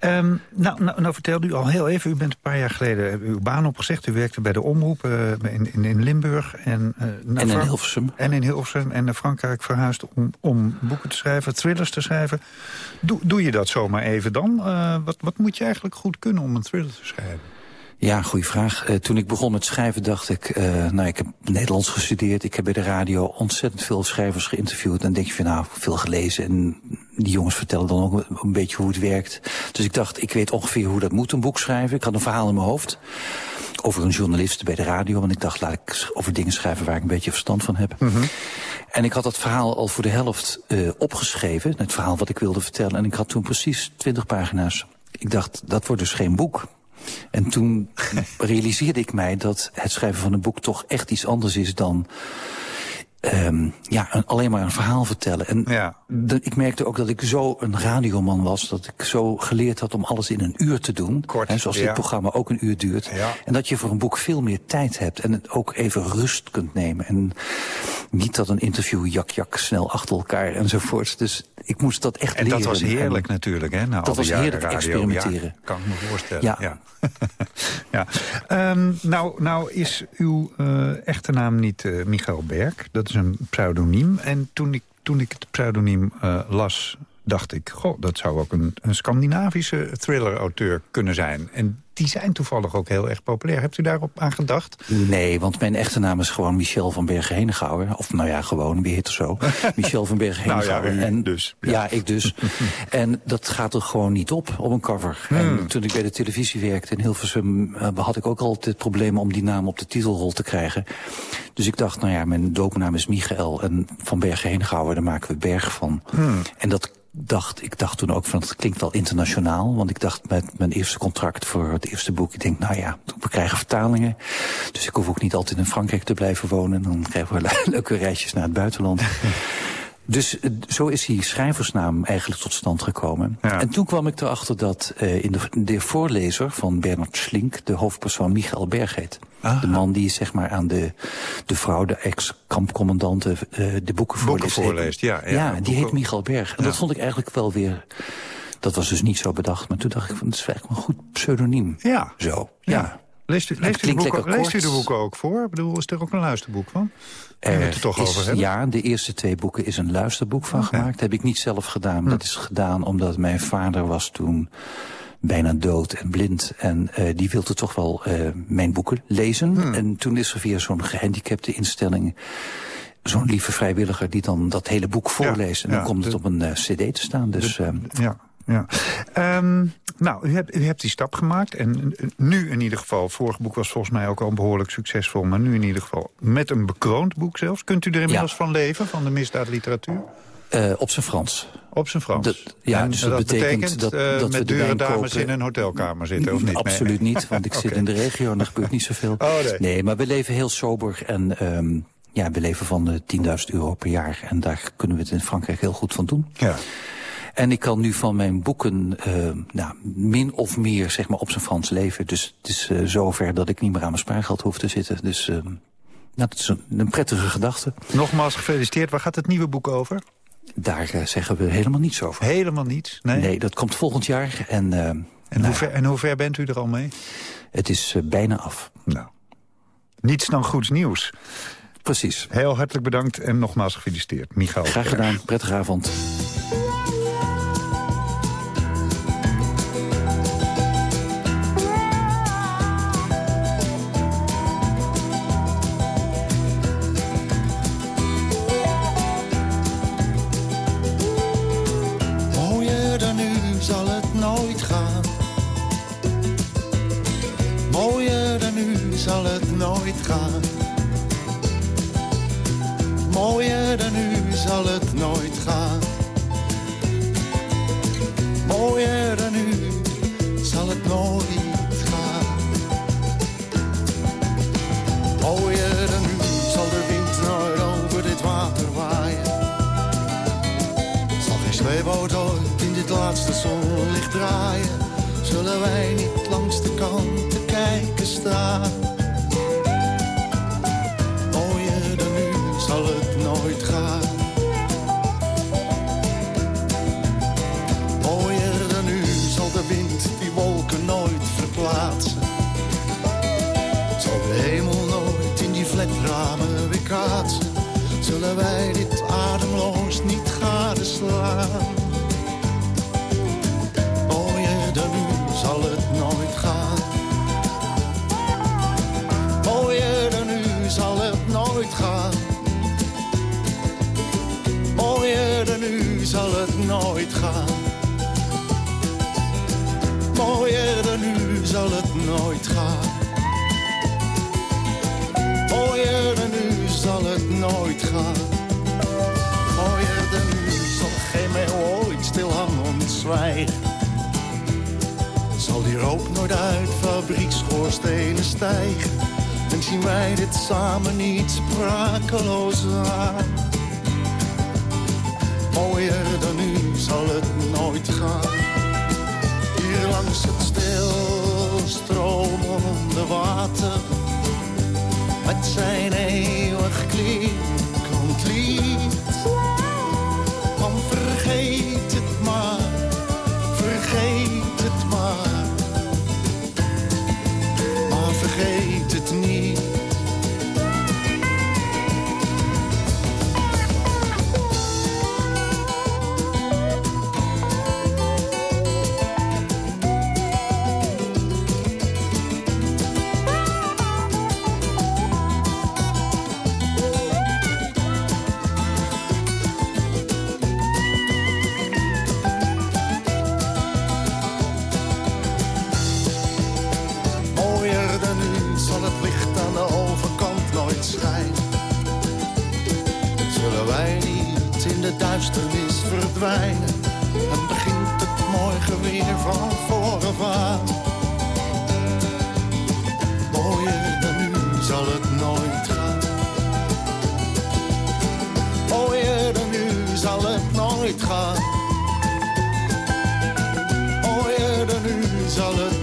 Um, nou, nou, nou vertelde u al heel even, u bent een paar jaar geleden hebben uw baan opgezegd. U werkte bij de Omroep uh, in, in, in Limburg. En, uh, naar En in Hilversum. En in Hilversum en naar Frankrijk verhuisd om, om boeken te schrijven, thrillers te schrijven. Doe, doe je dat zomaar even dan? Uh, wat, wat moet je eigenlijk goed kunnen om een thriller te schrijven? Ja, goede vraag. Uh, toen ik begon met schrijven dacht ik, uh, nou ik heb Nederlands gestudeerd. Ik heb bij de radio ontzettend veel schrijvers geïnterviewd. En dan denk je van nou, veel gelezen. En die jongens vertellen dan ook een beetje hoe het werkt. Dus ik dacht, ik weet ongeveer hoe dat moet, een boek schrijven. Ik had een verhaal in mijn hoofd over een journalist bij de radio. Want ik dacht, laat ik over dingen schrijven waar ik een beetje verstand van heb. Mm -hmm. En ik had dat verhaal al voor de helft uh, opgeschreven. Het verhaal wat ik wilde vertellen. En ik had toen precies twintig pagina's. Ik dacht, dat wordt dus geen boek. En toen realiseerde ik mij dat het schrijven van een boek toch echt iets anders is dan um, ja, een, alleen maar een verhaal vertellen. En ja. de, ik merkte ook dat ik zo een radioman was, dat ik zo geleerd had om alles in een uur te doen. Kort, hè, zoals ja. dit programma ook een uur duurt. Ja. En dat je voor een boek veel meer tijd hebt en het ook even rust kunt nemen. En niet dat een interview jak jak snel achter elkaar enzovoort. Dus ik moest dat echt en leren. dat was heerlijk en natuurlijk, hè? Na dat was heerlijk radio. experimenteren. Kan ik me voorstellen. Ja. ja. ja. Um, nou, nou is uw uh, echte naam niet uh, Michael Berg. Dat is een pseudoniem. En toen ik, toen ik het pseudoniem uh, las dacht ik, goh, dat zou ook een, een Scandinavische thriller-auteur kunnen zijn. En die zijn toevallig ook heel erg populair. Hebt u daarop aan gedacht? Nee, want mijn echte naam is gewoon Michel van Bergen Henegouwer. Of nou ja, gewoon, wie heet er zo? Michel van Bergen Henegouwer. Nou ja, en, dus. Ja. ik dus. en dat gaat er gewoon niet op, op een cover. Hmm. En toen ik bij de televisie werkte in Hilversum... Uh, had ik ook altijd het probleem om die naam op de titelrol te krijgen. Dus ik dacht, nou ja, mijn doopnaam is Michael. En van Bergen Henegouwer, daar maken we Berg van. Hmm. En dat dacht, ik dacht toen ook van het klinkt wel internationaal. Want ik dacht met mijn eerste contract voor het eerste boek. Ik denk, nou ja, we krijgen vertalingen. Dus ik hoef ook niet altijd in Frankrijk te blijven wonen. Dan krijgen we le leuke reisjes naar het buitenland. Dus uh, zo is die schrijversnaam eigenlijk tot stand gekomen. Ja. En toen kwam ik erachter dat uh, in de, de voorlezer van Bernard Schlink... de hoofdpersoon Michael Berg heet. De man die zeg maar aan de, de vrouw, de ex-kampcommandante, uh, de boeken voorleest. Boeken voorleest, ja. Ja, ja die boeken... heet Michael Berg. En ja. dat vond ik eigenlijk wel weer... Dat was dus niet zo bedacht. Maar toen dacht ik, van, dat is eigenlijk een goed pseudoniem. Ja. Zo, ja. ja. Leest u, leest, u de boeken, leest u de boeken ook voor? Ik bedoel, is er ook een luisterboek van? Er het er toch is, over hebben? Ja, de eerste twee boeken is een luisterboek van okay. gemaakt. Dat heb ik niet zelf gedaan. Hm. Dat is gedaan omdat mijn vader was toen bijna dood en blind. En uh, die wilde toch wel uh, mijn boeken lezen. Hm. En toen is er via zo'n gehandicapte instelling zo'n lieve vrijwilliger die dan dat hele boek voorleest. Ja, en dan ja, komt het de, op een uh, cd te staan. Dus, de, ja. Ja. Um, nou, u hebt, u hebt die stap gemaakt. En nu in ieder geval, vorig boek was volgens mij ook al behoorlijk succesvol. Maar nu in ieder geval met een bekroond boek zelfs. Kunt u er inmiddels ja. van leven, van de misdaadliteratuur? Uh, op zijn Frans. Op zijn Frans. De, ja, en dus dat, dat betekent, betekent dat, uh, dat met dure dames kopen. in een hotelkamer zitten, of niet? Absoluut niet, want ik zit in de regio en er gebeurt niet zoveel. Oh, nee. nee, maar we leven heel sober en um, ja, we leven van de 10.000 euro per jaar. En daar kunnen we het in Frankrijk heel goed van doen. Ja. En ik kan nu van mijn boeken uh, nou, min of meer zeg maar, op zijn Frans leven. Dus het is uh, zover dat ik niet meer aan mijn spaargeld hoef te zitten. Dus uh, nou, dat is een, een, prettige gedachte. Nogmaals gefeliciteerd. Waar gaat het nieuwe boek over? Daar zeggen we helemaal niets over. Helemaal niets? Nee, nee dat komt volgend jaar. En, en, nou, hoe ver, en hoe ver bent u er al mee? Het is bijna af. Nou, niets dan goeds nieuws. Precies. Heel hartelijk bedankt en nogmaals gefeliciteerd. Michael. Graag gedaan. Prettige avond. Zal het nooit gaan. Mooier dan nu zal het nooit gaan. Mooier dan nu zal het nooit gaan. Mooier dan nu zal geen meeuw ooit stilhangend zwijgen. Zal die rook nooit uit fabriekschoorstenen stijgen. En zien wij dit samen niet sprakeloos aan. Zal het nooit gaan. Hier langs het stilstromende water. Met zijn eeuwig klinkend lied. Duisternis verdwijnen. Dan begint het morgen weer van voren Mooier dan nu zal het nooit gaan. Mooier dan nu zal het nooit gaan. Mooier dan nu zal het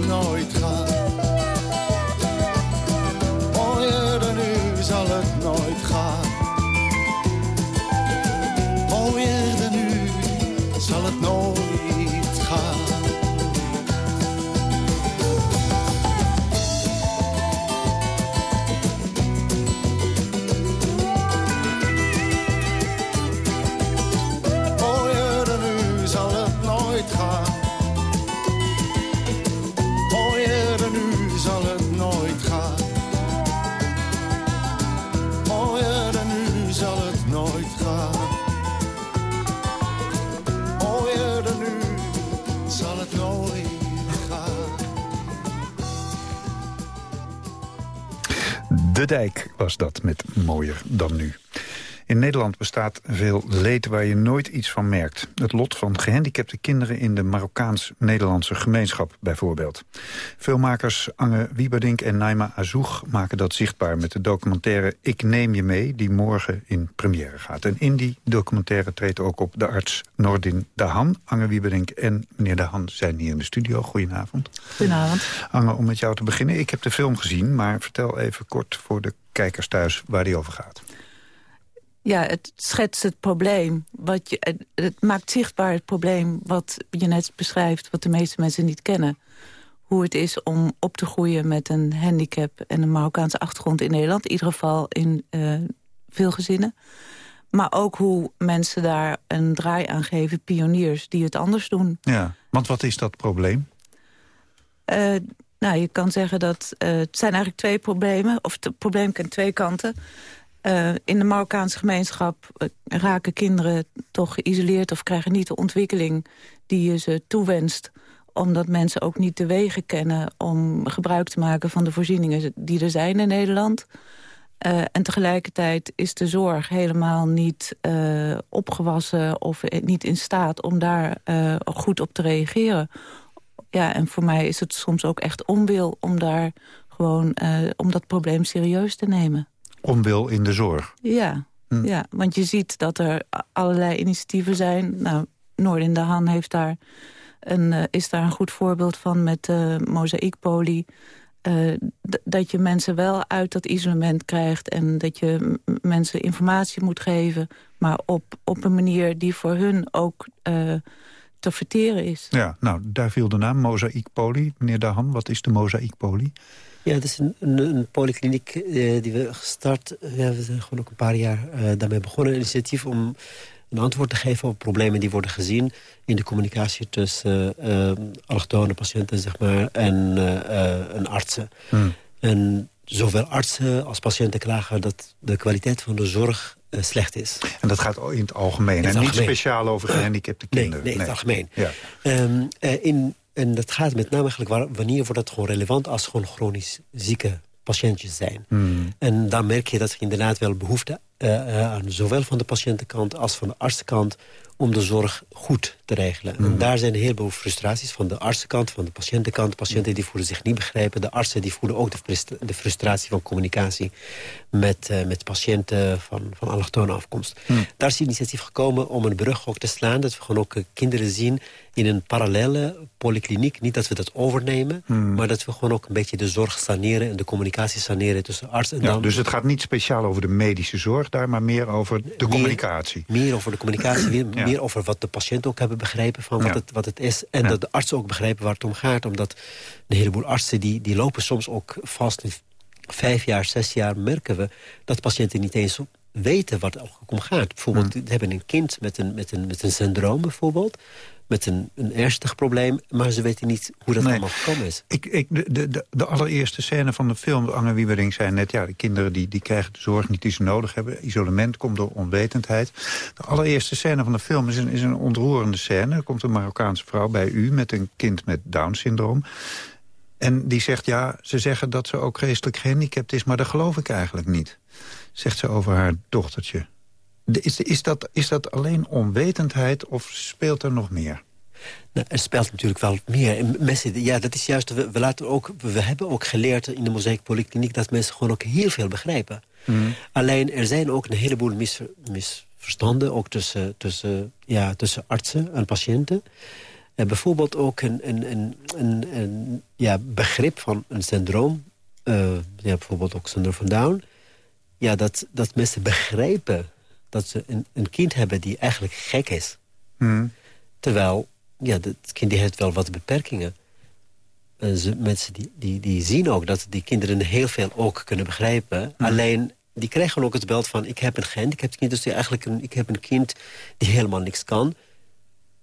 De Dijk was dat met Mooier dan nu. In Nederland bestaat veel leed waar je nooit iets van merkt. Het lot van gehandicapte kinderen in de Marokkaans-Nederlandse gemeenschap bijvoorbeeld. Filmmakers Ange Wieberdink en Naima Azoug maken dat zichtbaar... met de documentaire Ik Neem Je Mee, die morgen in première gaat. En in die documentaire treedt ook op de arts Nordin Dahan. Ange Wieberdink en meneer Dahan zijn hier in de studio. Goedenavond. Goedenavond. Ange, om met jou te beginnen. Ik heb de film gezien, maar vertel even kort voor de kijkers thuis waar die over gaat. Ja, het schetst het probleem. Wat je, het- maakt zichtbaar het probleem wat je net beschrijft... wat de meeste mensen niet kennen. Hoe het is om op te groeien met een handicap... en een Marokkaanse achtergrond in Nederland. In ieder geval in eh, veel gezinnen. Maar ook hoe mensen daar een draai aan geven. Pioniers die het anders doen. Ja, want wat is dat probleem? Eh, nou, je kan zeggen dat eh, het zijn eigenlijk twee problemen. Of het probleem kent twee kanten. Eh, in de Marokkaanse gemeenschap eh, raken kinderen toch geïsoleerd... of krijgen niet de ontwikkeling die je ze toewenst omdat mensen ook niet de wegen kennen om gebruik te maken van de voorzieningen die er zijn in Nederland. Eh, en tegelijkertijd is de zorg helemaal niet opgewassen of niet in staat om daar goed op te reageren. Ja, en voor mij is het soms ook echt onwil om daar gewoon om dat probleem serieus te nemen. Onwil in de zorg. Ja, Hm. ja, want je ziet dat er allerlei initiatieven zijn. Nou, Noordin de Han heeft daar een, eh, is daar een goed voorbeeld van met uh, mozaïekpolie. D- dat je mensen wel uit dat isolement krijgt... en dat je mensen informatie moet geven... maar op, op een manier die voor hun ook te verteren is. Ja, nou, daar viel de naam mozaïekpolie. Meneer Dahan, wat is de mozaïekpolie? Ja, dat is een, een, een polykliniek eh, die we gestart. Ja, we zijn gewoon ook een paar jaar eh, daarmee begonnen. Een initiatief om een antwoord te geven op problemen die worden gezien... in de communicatie tussen eh, eh, allochtone patiënten zeg maar, en, eh, eh, en artsen. Hmm. En zowel artsen als patiënten klagen dat de kwaliteit van de zorg eh, slecht is. En dat gaat in het algemeen. Het en niet algemeen. speciaal over gehandicapte Nee, kinderen. nee, in het algemeen. Ja. Ehm, eh, in, en dat gaat met name eigenlijk wanneer wordt het gewoon relevant als gewoon chronisch zieke patiëntjes zijn. Hmm. En dan merk je dat er inderdaad wel behoefte eh, eh, aan zowel van de patiëntenkant als van de artsenkant om de zorg goed te regelen. En daar zijn een heleboel frustraties van de artsenkant, van de patiëntenkant. Patiënten die voelen zich niet begrepen. De artsen die voelen ook de, frust- de frustratie van communicatie met, eh, met patiënten van, van allochtone afkomst. Daar is het initiatief gekomen om een brug ook te slaan. Dat we gewoon ook eh, kinderen zien in een parallele polykliniek. Niet dat we dat overnemen, maar dat we gewoon ook een beetje de zorg saneren... en de communicatie saneren tussen arts en Ja, dan... dus het gaat niet speciaal over de medische zorg daar, maar meer over de communicatie. Meer over de communicatie, meer, Ja. meer over wat de patiënten ook hebben begrepen van wat, Ja. het, wat het is. En Ja. dat de artsen ook begrijpen waar het om gaat. Omdat een heleboel artsen die, die lopen soms ook vast. In vijf jaar, zes jaar merken we dat patiënten niet eens weten wat het om gaat. Bijvoorbeeld, we hebben een kind met een, met een, met een syndroom bijvoorbeeld. Met een, een ernstig probleem, maar ze weten niet hoe dat Nee. allemaal gekomen is. Ik, ik, de, de, de, de allereerste scène van de film, Anne Wiebering zei net... ja, de kinderen die, die krijgen de zorg niet die ze nodig hebben. Isolement komt door onwetendheid. De allereerste scène van de film is een, is een ontroerende scène. Er komt een Marokkaanse vrouw bij u met een kind met Down-syndroom. En die zegt, ja, ze zeggen dat ze ook geestelijk gehandicapt is... maar dat geloof ik eigenlijk niet, zegt ze over haar dochtertje. Is, is, dat, is dat alleen onwetendheid of speelt er nog meer? Nou, er speelt natuurlijk wel meer. En Mensen, ja, dat is juist, we, we, laten ook, we hebben ook geleerd in de mozaïekpolykliniek... dat mensen gewoon ook heel veel begrijpen. Alleen, er zijn ook een heleboel mis, misverstanden... ook tussen, tussen, ja, tussen artsen en patiënten. En bijvoorbeeld ook een, een, een, een, een ja, begrip van een syndroom. eh, ja, bijvoorbeeld ook syndroom van Down. Ja, dat, dat mensen begrijpen dat ze een, een kind hebben die eigenlijk gek is. Terwijl, ja, het kind die heeft wel wat beperkingen. En ze, mensen die, die, die zien ook dat die kinderen heel veel ook kunnen begrijpen. Alleen, die krijgen ook het beeld van... ik heb een gehandicapt kind, dus eigenlijk een, ik heb een kind die helemaal niks kan.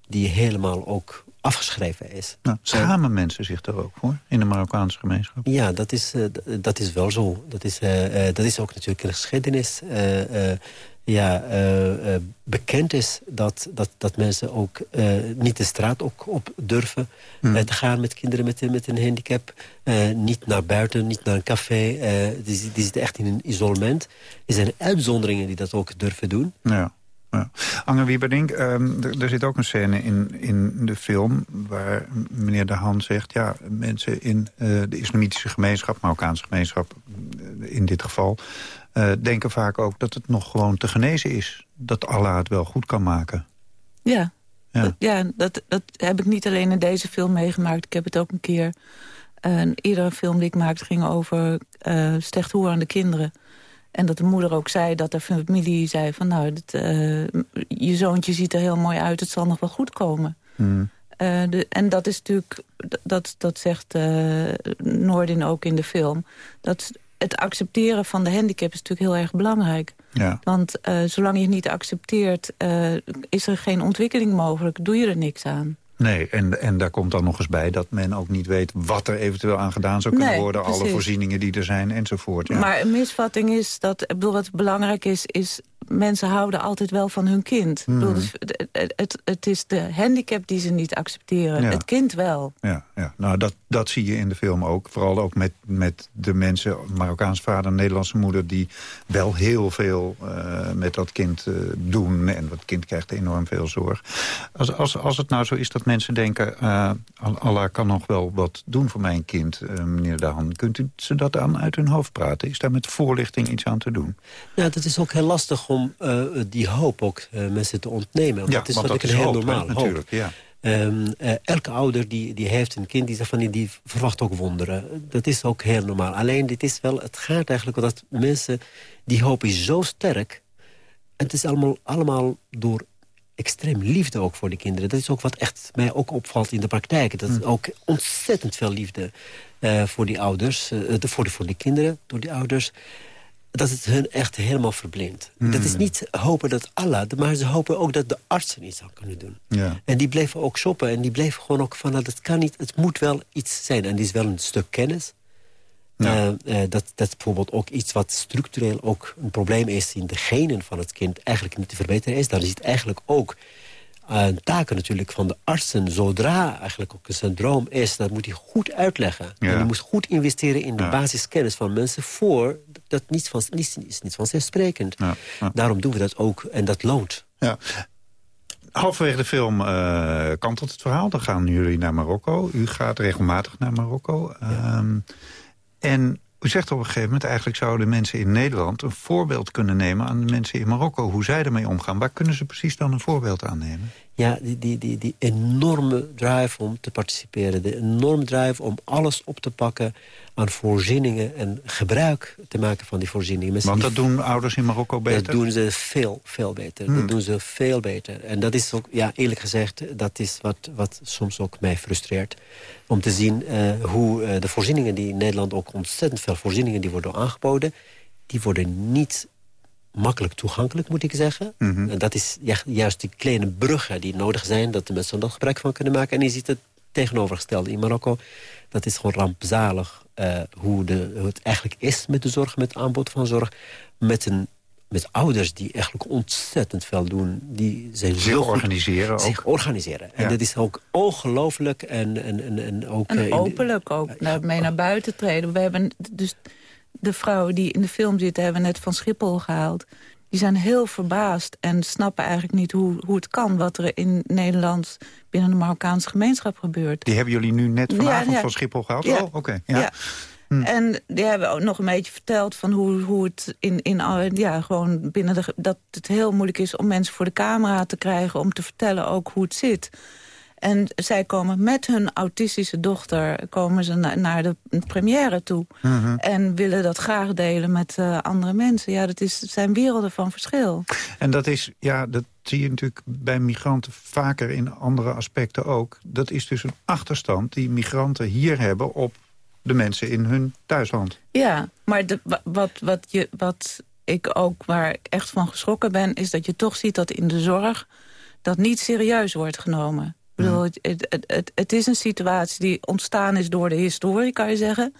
Die helemaal ook afgeschreven is. Nou, schamen mensen zich daar ook voor in de Marokkaanse gemeenschap? Ja, dat is, eh, dat is wel zo. Dat is, eh, eh, dat is ook natuurlijk de geschiedenis eh, eh, ja, eh, eh, bekend is... Dat, dat, dat mensen ook eh, niet de straat ook op durven eh, te gaan met kinderen met, een- met een handicap. Niet naar buiten, niet naar een café. die, die zitten echt in een isolement. Er zijn uitzonderingen die dat ook durven doen. Ja. ja. Ange Wieberdink, ehm, er, zit ook een scène in, in de film... waar meneer De Haan zegt... ja, mensen in de islamitische gemeenschap, Marokkaanse gemeenschap in dit geval... eh, denken vaak ook dat het nog gewoon te genezen is. Dat Allah het wel goed kan maken. Ja, Ja. Dat, ja dat, dat heb ik niet alleen in deze film meegemaakt. Ik heb het ook een keer... een eerdere film die ik maakte ging over uh, slecht hoe aan de kinderen. En dat de moeder ook zei dat de familie zei van... nou, je zoontje ziet er heel mooi uit, het zal nog wel goed komen. Hmm. Uh, de, en dat is natuurlijk, dat, dat zegt uh, Noordin ook in de film... dat het accepteren van de handicap is natuurlijk heel erg belangrijk. Ja. Want uh, zolang je het niet accepteert, uh, is er geen ontwikkeling mogelijk. Doe je er niks aan. Nee, en, en daar komt dan nog eens bij dat men ook niet weet... wat er eventueel aan gedaan zou kunnen nee, worden. Precies. Alle voorzieningen die er zijn enzovoort. Ja. Maar een misvatting is dat... Ik bedoel, wat belangrijk is, is... mensen houden altijd wel van hun kind. Hmm. Mm. Bedoel, dus het, het, het, is de handicap die ze niet accepteren. Ja. Het kind wel. Ja, ja. nou dat, dat zie je in de film ook. Vooral ook met, met de mensen, Marokkaans vader en Nederlandse moeder... die wel heel veel uh, met dat kind uh, doen. En dat kind krijgt enorm veel zorg. Als, als, als het nou zo is dat mensen denken... Uh, Allah kan nog wel wat doen voor mijn kind, uh, meneer Daan. Kunt u ze dat aan uit hun hoofd praten? Is daar met voorlichting iets aan te doen? Ja, dat is ook heel lastig om uh, die hoop ook uh, mensen te ontnemen. Want ja, dat is wat ik een heel hoop, normaal hè, natuurlijk. Ja. Um, uh, elke ouder die, die heeft een kind die zegt van die, verwacht ook wonderen. Dat is ook heel normaal. Alleen dit is wel, het gaat eigenlijk dat mensen, die hoop is zo sterk. En het is allemaal, allemaal door extreem liefde ook voor de kinderen. Dat is ook wat echt mij ook opvalt in de praktijk. Dat is Hm. ook ontzettend veel liefde uh, voor die ouders, uh, voor, de, voor de kinderen, door die ouders. Dat het hun echt helemaal verblindt. Hm. Mm. Dat is niet hopen dat Allah, maar ze hopen ook dat de artsen iets aan kunnen doen. Ja. En die bleven ook shoppen en die bleven gewoon ook van... dat het kan niet, het moet wel iets zijn. En die is wel een stuk kennis. Ja. Uh, uh, dat, dat is bijvoorbeeld ook iets wat structureel ook een probleem is... in de genen van het kind eigenlijk niet te verbeteren is. Dan is het eigenlijk ook een taken natuurlijk van de artsen. Zodra eigenlijk ook een syndroom is, dat moet hij goed uitleggen. Ja. En hij moet goed investeren in de ja. basiskennis van mensen... voor dat niet van, niet, is niet vanzelfsprekend. Ja. Daarom doen we dat ook en dat loont. Ja. Halverwege de film uh, kantelt het verhaal. Dan gaan jullie naar Marokko. U gaat regelmatig naar Marokko. Um, en u zegt op een gegeven moment... eigenlijk zouden mensen in Nederland een voorbeeld kunnen nemen... aan de mensen in Marokko, hoe zij ermee omgaan. Waar kunnen ze precies dan een voorbeeld aan nemen? Ja, die, die, die, die enorme drive om te participeren. De enorme drive om alles op te pakken aan voorzieningen... en gebruik te maken van die voorzieningen. Mensen Want dat doen ouders in Marokko beter? Dat doen ze veel, veel beter. Hmm. Dat doen ze veel beter. En dat is ook, ja, eerlijk gezegd... dat is wat, wat soms ook mij frustreert. Om te zien uh, hoe uh, de voorzieningen die in Nederland... ook ontzettend veel voorzieningen die worden aangeboden... die worden niet makkelijk toegankelijk, moet ik zeggen. Mhm. Mm -hmm. En dat is juist die kleine bruggen die nodig zijn... dat de mensen er gebruik van kunnen maken. En je ziet het tegenovergestelde in Marokko. Dat is gewoon rampzalig uh, hoe, de, hoe het eigenlijk is met de zorg... met het aanbod van zorg. Met, een, met ouders die eigenlijk ontzettend veel doen. Die zijn zich organiseren Zich ook. organiseren. Ja. En dat is ook ongelooflijk en, en, en, en ook... En uh, openlijk ook, naar, mee naar buiten treden. We hebben dus de vrouwen die in de film zitten... hebben net van Schiphol gehaald. die zijn heel verbaasd en snappen eigenlijk niet hoe, hoe het kan... wat er in Nederland binnen de Marokkaanse gemeenschap gebeurt. Die hebben jullie nu net vanavond Ja, ja. van Schiphol gehaald? Ja. Oh, oké. Ja. Ja. En die hebben ook nog een beetje verteld van hoe, hoe het in, in ja, gewoon binnen de, dat het heel moeilijk is om mensen voor de camera te krijgen, om te vertellen ook hoe het zit. En zij komen met hun autistische dochter komen ze na- naar de première toe. Mhm. En willen dat graag delen met eh, andere mensen. Ja, dat is, zijn werelden van verschil. En dat is, ja, dat zie je natuurlijk bij migranten vaker in andere aspecten ook. Dat is dus een achterstand die migranten hier hebben op de mensen in hun thuisland. Ja, maar de, wa- wat, wat, je, wat ik ook waar ik echt van geschrokken ben... is dat je toch ziet dat in de zorg dat niet serieus wordt genomen. Ik bedoel, het, het, het, het, is een situatie die ontstaan is door de historie, kan je zeggen.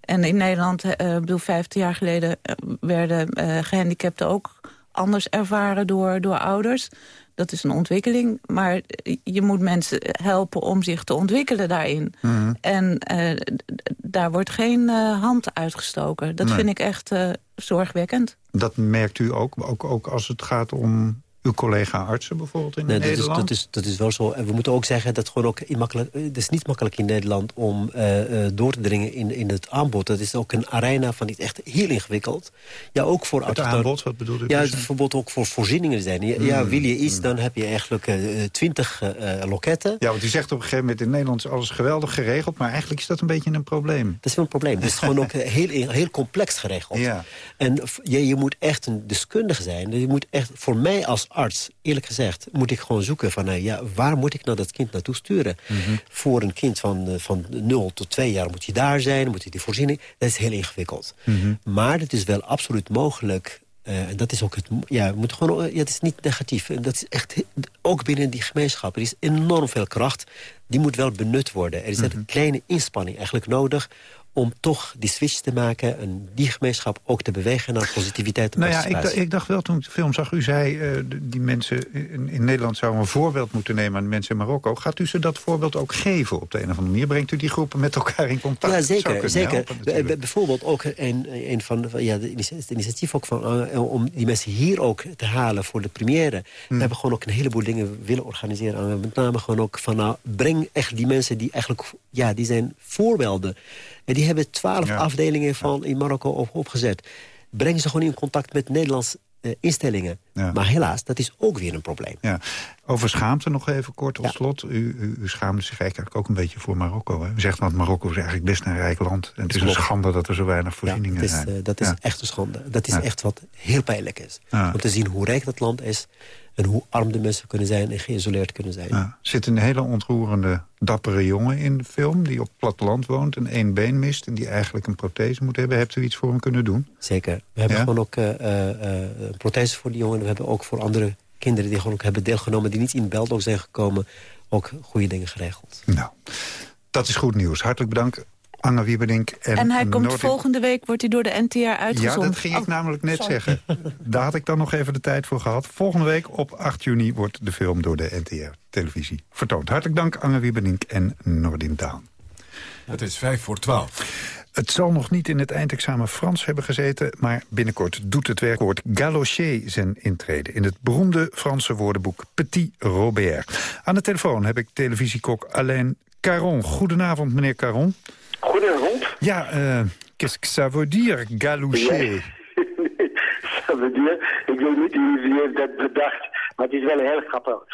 En in Nederland, ik bedoel, 15 jaar geleden... eh, werden eh, gehandicapten ook anders ervaren door, door ouders. Dat is een ontwikkeling, maar je moet mensen helpen om zich te ontwikkelen daarin. En d- d- daar wordt geen eh, hand uitgestoken. Dat Nee. vind ik echt zorgwekkend. Dat merkt u ook, ook, ook als het gaat om uw collega-artsen bijvoorbeeld in Nee, dat, is, Nederland? dat, is, dat is wel zo. En we moeten ook zeggen dat gewoon ook makkelijk, het is niet makkelijk in Nederland om eh, eh, door te dringen in, in het aanbod. Dat is ook een arena van iets echt heel ingewikkeld. Ja, ook voor Het aanbod, wat bedoelt u? Ja, precies? bijvoorbeeld ook voor voorzieningen zijn. Ja, ja, wil je iets, dan heb je eigenlijk eh, twintig loketten. Ja, want u zegt op een gegeven moment in Nederland is alles geweldig geregeld... maar eigenlijk is dat een beetje een probleem. Dat is wel een probleem. Het is gewoon ook heel, heel complex geregeld. Ja. En je, je moet echt een deskundige zijn. Je moet echt, voor mij als arts, eerlijk gezegd... moet ik gewoon zoeken van, nou ja, waar moet ik nou dat kind naartoe sturen? Mhm. Voor een kind van, eh, van 0 tot 2 jaar moet je daar zijn. Moet je die voorziening. Dat is heel ingewikkeld. Mhm. Maar het is wel absoluut mogelijk... eh, en dat is ook het. Ja, we moeten gewoon, eh, ja, het is niet negatief. En Dat is echt. Ook binnen die gemeenschap. Er is enorm veel kracht. Die moet wel benut worden. Er is Mhm. een kleine inspanning eigenlijk nodig. Om toch die switch te maken. en die gemeenschap ook te bewegen naar positiviteit en Nou ja, ik, ik dacht wel toen ik de film zag... u zei, d- die mensen in, in Nederland zouden een voorbeeld moeten nemen... aan de mensen in Marokko. Gaat u ze dat voorbeeld ook geven op de een of andere manier? Brengt u die groepen met elkaar in contact? Ja, zeker. zeker. helpen, bijvoorbeeld ook een, een van de, ja, het initiatief ook van, eh, om die mensen hier ook te halen voor de première. Hmm. We hebben gewoon ook een heleboel dingen willen organiseren. En met name gewoon ook van, nou, breng echt die mensen die eigenlijk, ja, die zijn voorbeelden. En die hebben twaalf Ja. afdelingen van in Marokko op, opgezet. Breng ze gewoon in contact met Nederlandse eh, instellingen. Ja. Maar helaas, dat is ook weer een probleem. Ja. Over schaamte nog even kort tot slot. U, u, u schaamde zich eigenlijk ook een beetje voor Marokko. Hè? U zegt, want Marokko is eigenlijk best een rijk land. En het is een schande dat er zo weinig voorzieningen dat is, zijn. eh, dat is echt een schande. Dat is echt wat heel pijnlijk is. Om te zien hoe rijk dat land is... en hoe arm de mensen kunnen zijn en geïsoleerd kunnen zijn. Ja. Er zit een hele ontroerende, dappere jongen in de film... die op het platteland woont en één been mist... en die eigenlijk een prothese moet hebben. Hebt u iets voor hem kunnen doen? Zeker. We hebben Ja? gewoon ook eh, eh, eh, een prothese voor die jongen. We hebben ook voor andere kinderen die gewoon ook hebben deelgenomen... die niet in Belt ook zijn gekomen, ook goede dingen geregeld. Nou, dat is goed nieuws. Hartelijk bedankt, Anne Wieberdink. En, En, hij komt Noordin- volgende week, wordt hij door de NTR uitgezonden. Ja, dat ging ik Oh, namelijk net sorry. zeggen. Daar had ik dan nog even de tijd voor gehad. Volgende week op 8 juni wordt de film door de NTR-televisie vertoond. Hartelijk dank, Anne Wieberdink en Nordin Daan. Het is vijf voor twaalf. Het zal nog niet in het eindexamen Frans hebben gezeten... maar binnenkort doet het werkwoord galocher zijn intrede... in het beroemde Franse woordenboek Petit Robert. Aan de telefoon heb ik televisiekok Alain Caron. Goedenavond, meneer Caron. Goedenavond. Ja, eh, qu'est-ce que ça veut dire, galocher? Dat veut dire, ik weet niet wie heeft dat bedacht, maar het is wel heel grappig.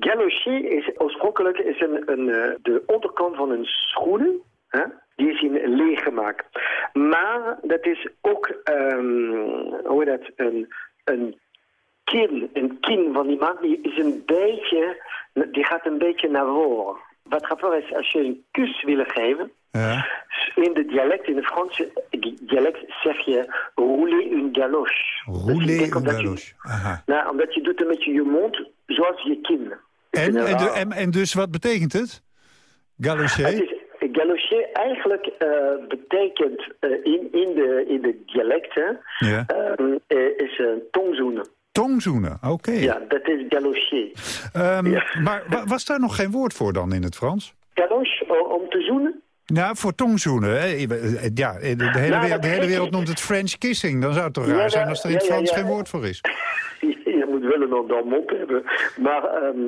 Galoché is oorspronkelijk is een, een, eh, de onderkant van een schoenen. Hè? Die is in leeg gemaakt. Maar dat is ook, ehm, hoe dat, een, een kin. Een kin van die man die is een beetje, die gaat een beetje naar voren. Wat grappig is, als je een kus wil geven, Ja. in de dialect, in het Franse dialect zeg je rouler une galoche. Rouler je- galoche. Aha. Nou, omdat je doet het met je mond zoals je kin. En, en, de- en, en dus wat betekent het? Galocher? Galoché eigenlijk eh, betekent eh, in, in, de, in de dialecten Ja. ehm, eh, is een tongzoenen. Tongzoenen, oké. Ja, dat is galoché. Ehm, Ja. Maar wa- was daar nog geen woord voor dan in het Frans? Galoche, om te zoenen? Nou, voor tongzoenen. Hè. Ja, de, hele, Nou, wereld, de hele wereld noemt het French kissing. Dan zou het toch raar zijn als er in het ja, Frans geen woord voor is. Je moet wel een mond hebben. Maar ehm,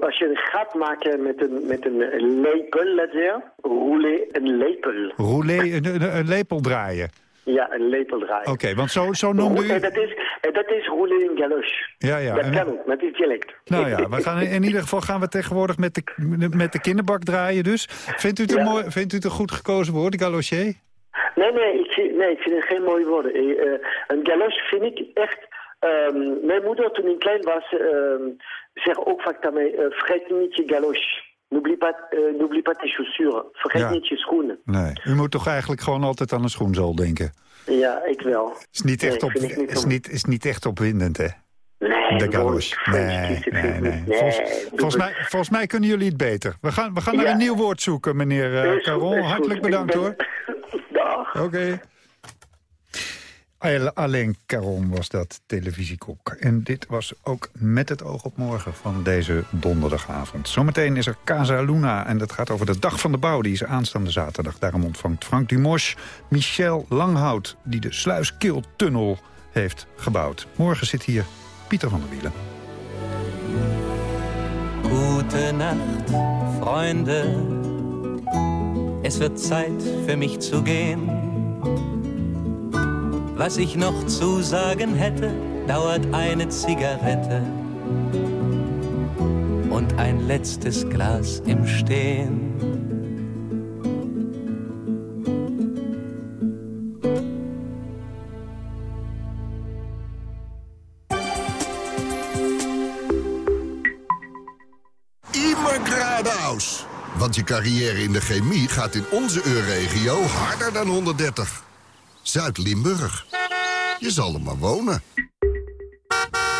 als je een gat maakt met een, met een lepel, laat zeggen, rouler een lepel. Roulé, een, een, een lepel draaien. Ja, een lepel draaien. Oké, want zo, zo noemde u... dat is, en dat is galoche. Ja, ja. Dat en- kan ook, met die dialect. Nou ja, we gaan in ieder geval gaan we tegenwoordig met de, met de kinderbak draaien dus. Vindt u het, een, mooi, vindt u het een goed gekozen woord, galoché? Nee, nee, ik, vind- nee, ik vind het geen mooi woorden. Eh, eh, een galoche vind ik echt... ehm, mijn moeder, toen ik klein was, ehm zei ook vaak mij... eh, vergeet niet je galoche. N'oublie pas, n'oublie pas tes chaussures. Vergeet Ja. niet je schoenen. Nee, u moet toch eigenlijk gewoon altijd aan een schoenzool denken. Ja, ik wel. Is niet echt, Nee, op, niet is niet, is niet echt opwindend, hè? Nee, De. French Nee, nee, nee. Volgens, mij, volgens mij kunnen jullie het beter. We gaan, we gaan naar een nieuw woord zoeken, meneer eh, Caron. goed. Hartelijk bedankt, hoor. Dag. Oké. Alleen Caron was dat televisiekok. En dit was ook met het oog op morgen van deze donderdagavond. Zometeen is er Casa Luna en dat gaat over de Dag van de Bouw. Die is aanstaande zaterdag. Daarom ontvangt Frank Dumosch Michel Langhout... die de Sluiskiltunnel heeft gebouwd. Morgen zit hier Pieter van der Wielen. Gute Nacht, Freunde. Es wird Zeit für mich zu gehen. Was ich noch zu sagen hätte, dauert eine Zigarette und ein letztes Glas im Stehen. Immer geradeaus. Want je carrière in de chemie gaat in onze EU-regio harder dan 130. Zuid-Limburg. Je zal er maar wonen.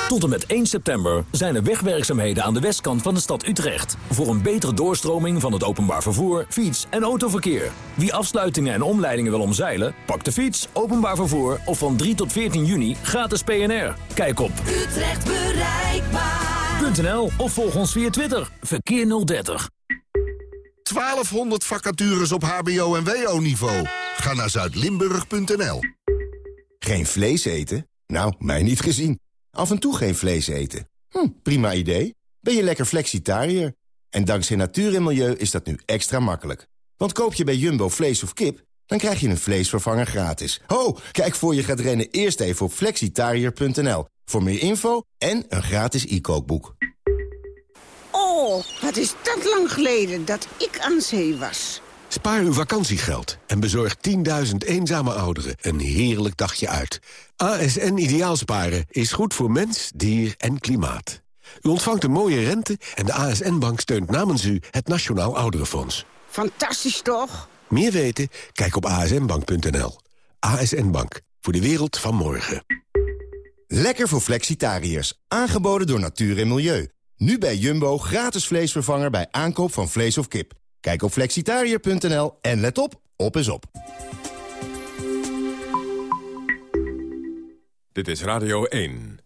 Tot en met 1 september zijn er wegwerkzaamheden aan de westkant van de stad Utrecht. Voor een betere doorstroming van het openbaar vervoer, fiets- en autoverkeer. Wie afsluitingen en omleidingen wil omzeilen, pak de fiets, openbaar vervoer of van 3 tot 14 juni gratis PNR. Kijk op Utrecht bereikbaar. .nl of volg ons via Twitter. Verkeer 030. 1200 vacatures op hbo- en wo-niveau. Ga naar zuidlimburg.nl. Geen vlees eten? Nou, mij niet gezien. Af en toe geen vlees eten. Hm, prima idee. Ben je lekker flexitariër? En dankzij natuur en milieu is dat nu extra makkelijk. Want koop je bij Jumbo vlees of kip, dan krijg je een vleesvervanger gratis. Ho, kijk voor je gaat rennen eerst even op flexitariër.nl. Voor meer info en een gratis e-kookboek. Oh, wat is dat lang geleden dat ik aan zee was. Spaar uw vakantiegeld en bezorg 10.000 eenzame ouderen een heerlijk dagje uit. ASN Ideaalsparen is goed voor mens, dier en klimaat. U ontvangt een mooie rente en de ASN-bank steunt namens u het Nationaal Ouderenfonds. Fantastisch toch? Meer weten? Kijk op asnbank.nl. ASN Bank, voor de wereld van morgen. Lekker voor flexitariërs. Aangeboden door natuur en milieu. Nu bij Jumbo gratis vleesvervanger bij aankoop van vlees of kip. Kijk op flexitariër.nl en let op, op is op. Dit is Radio 1.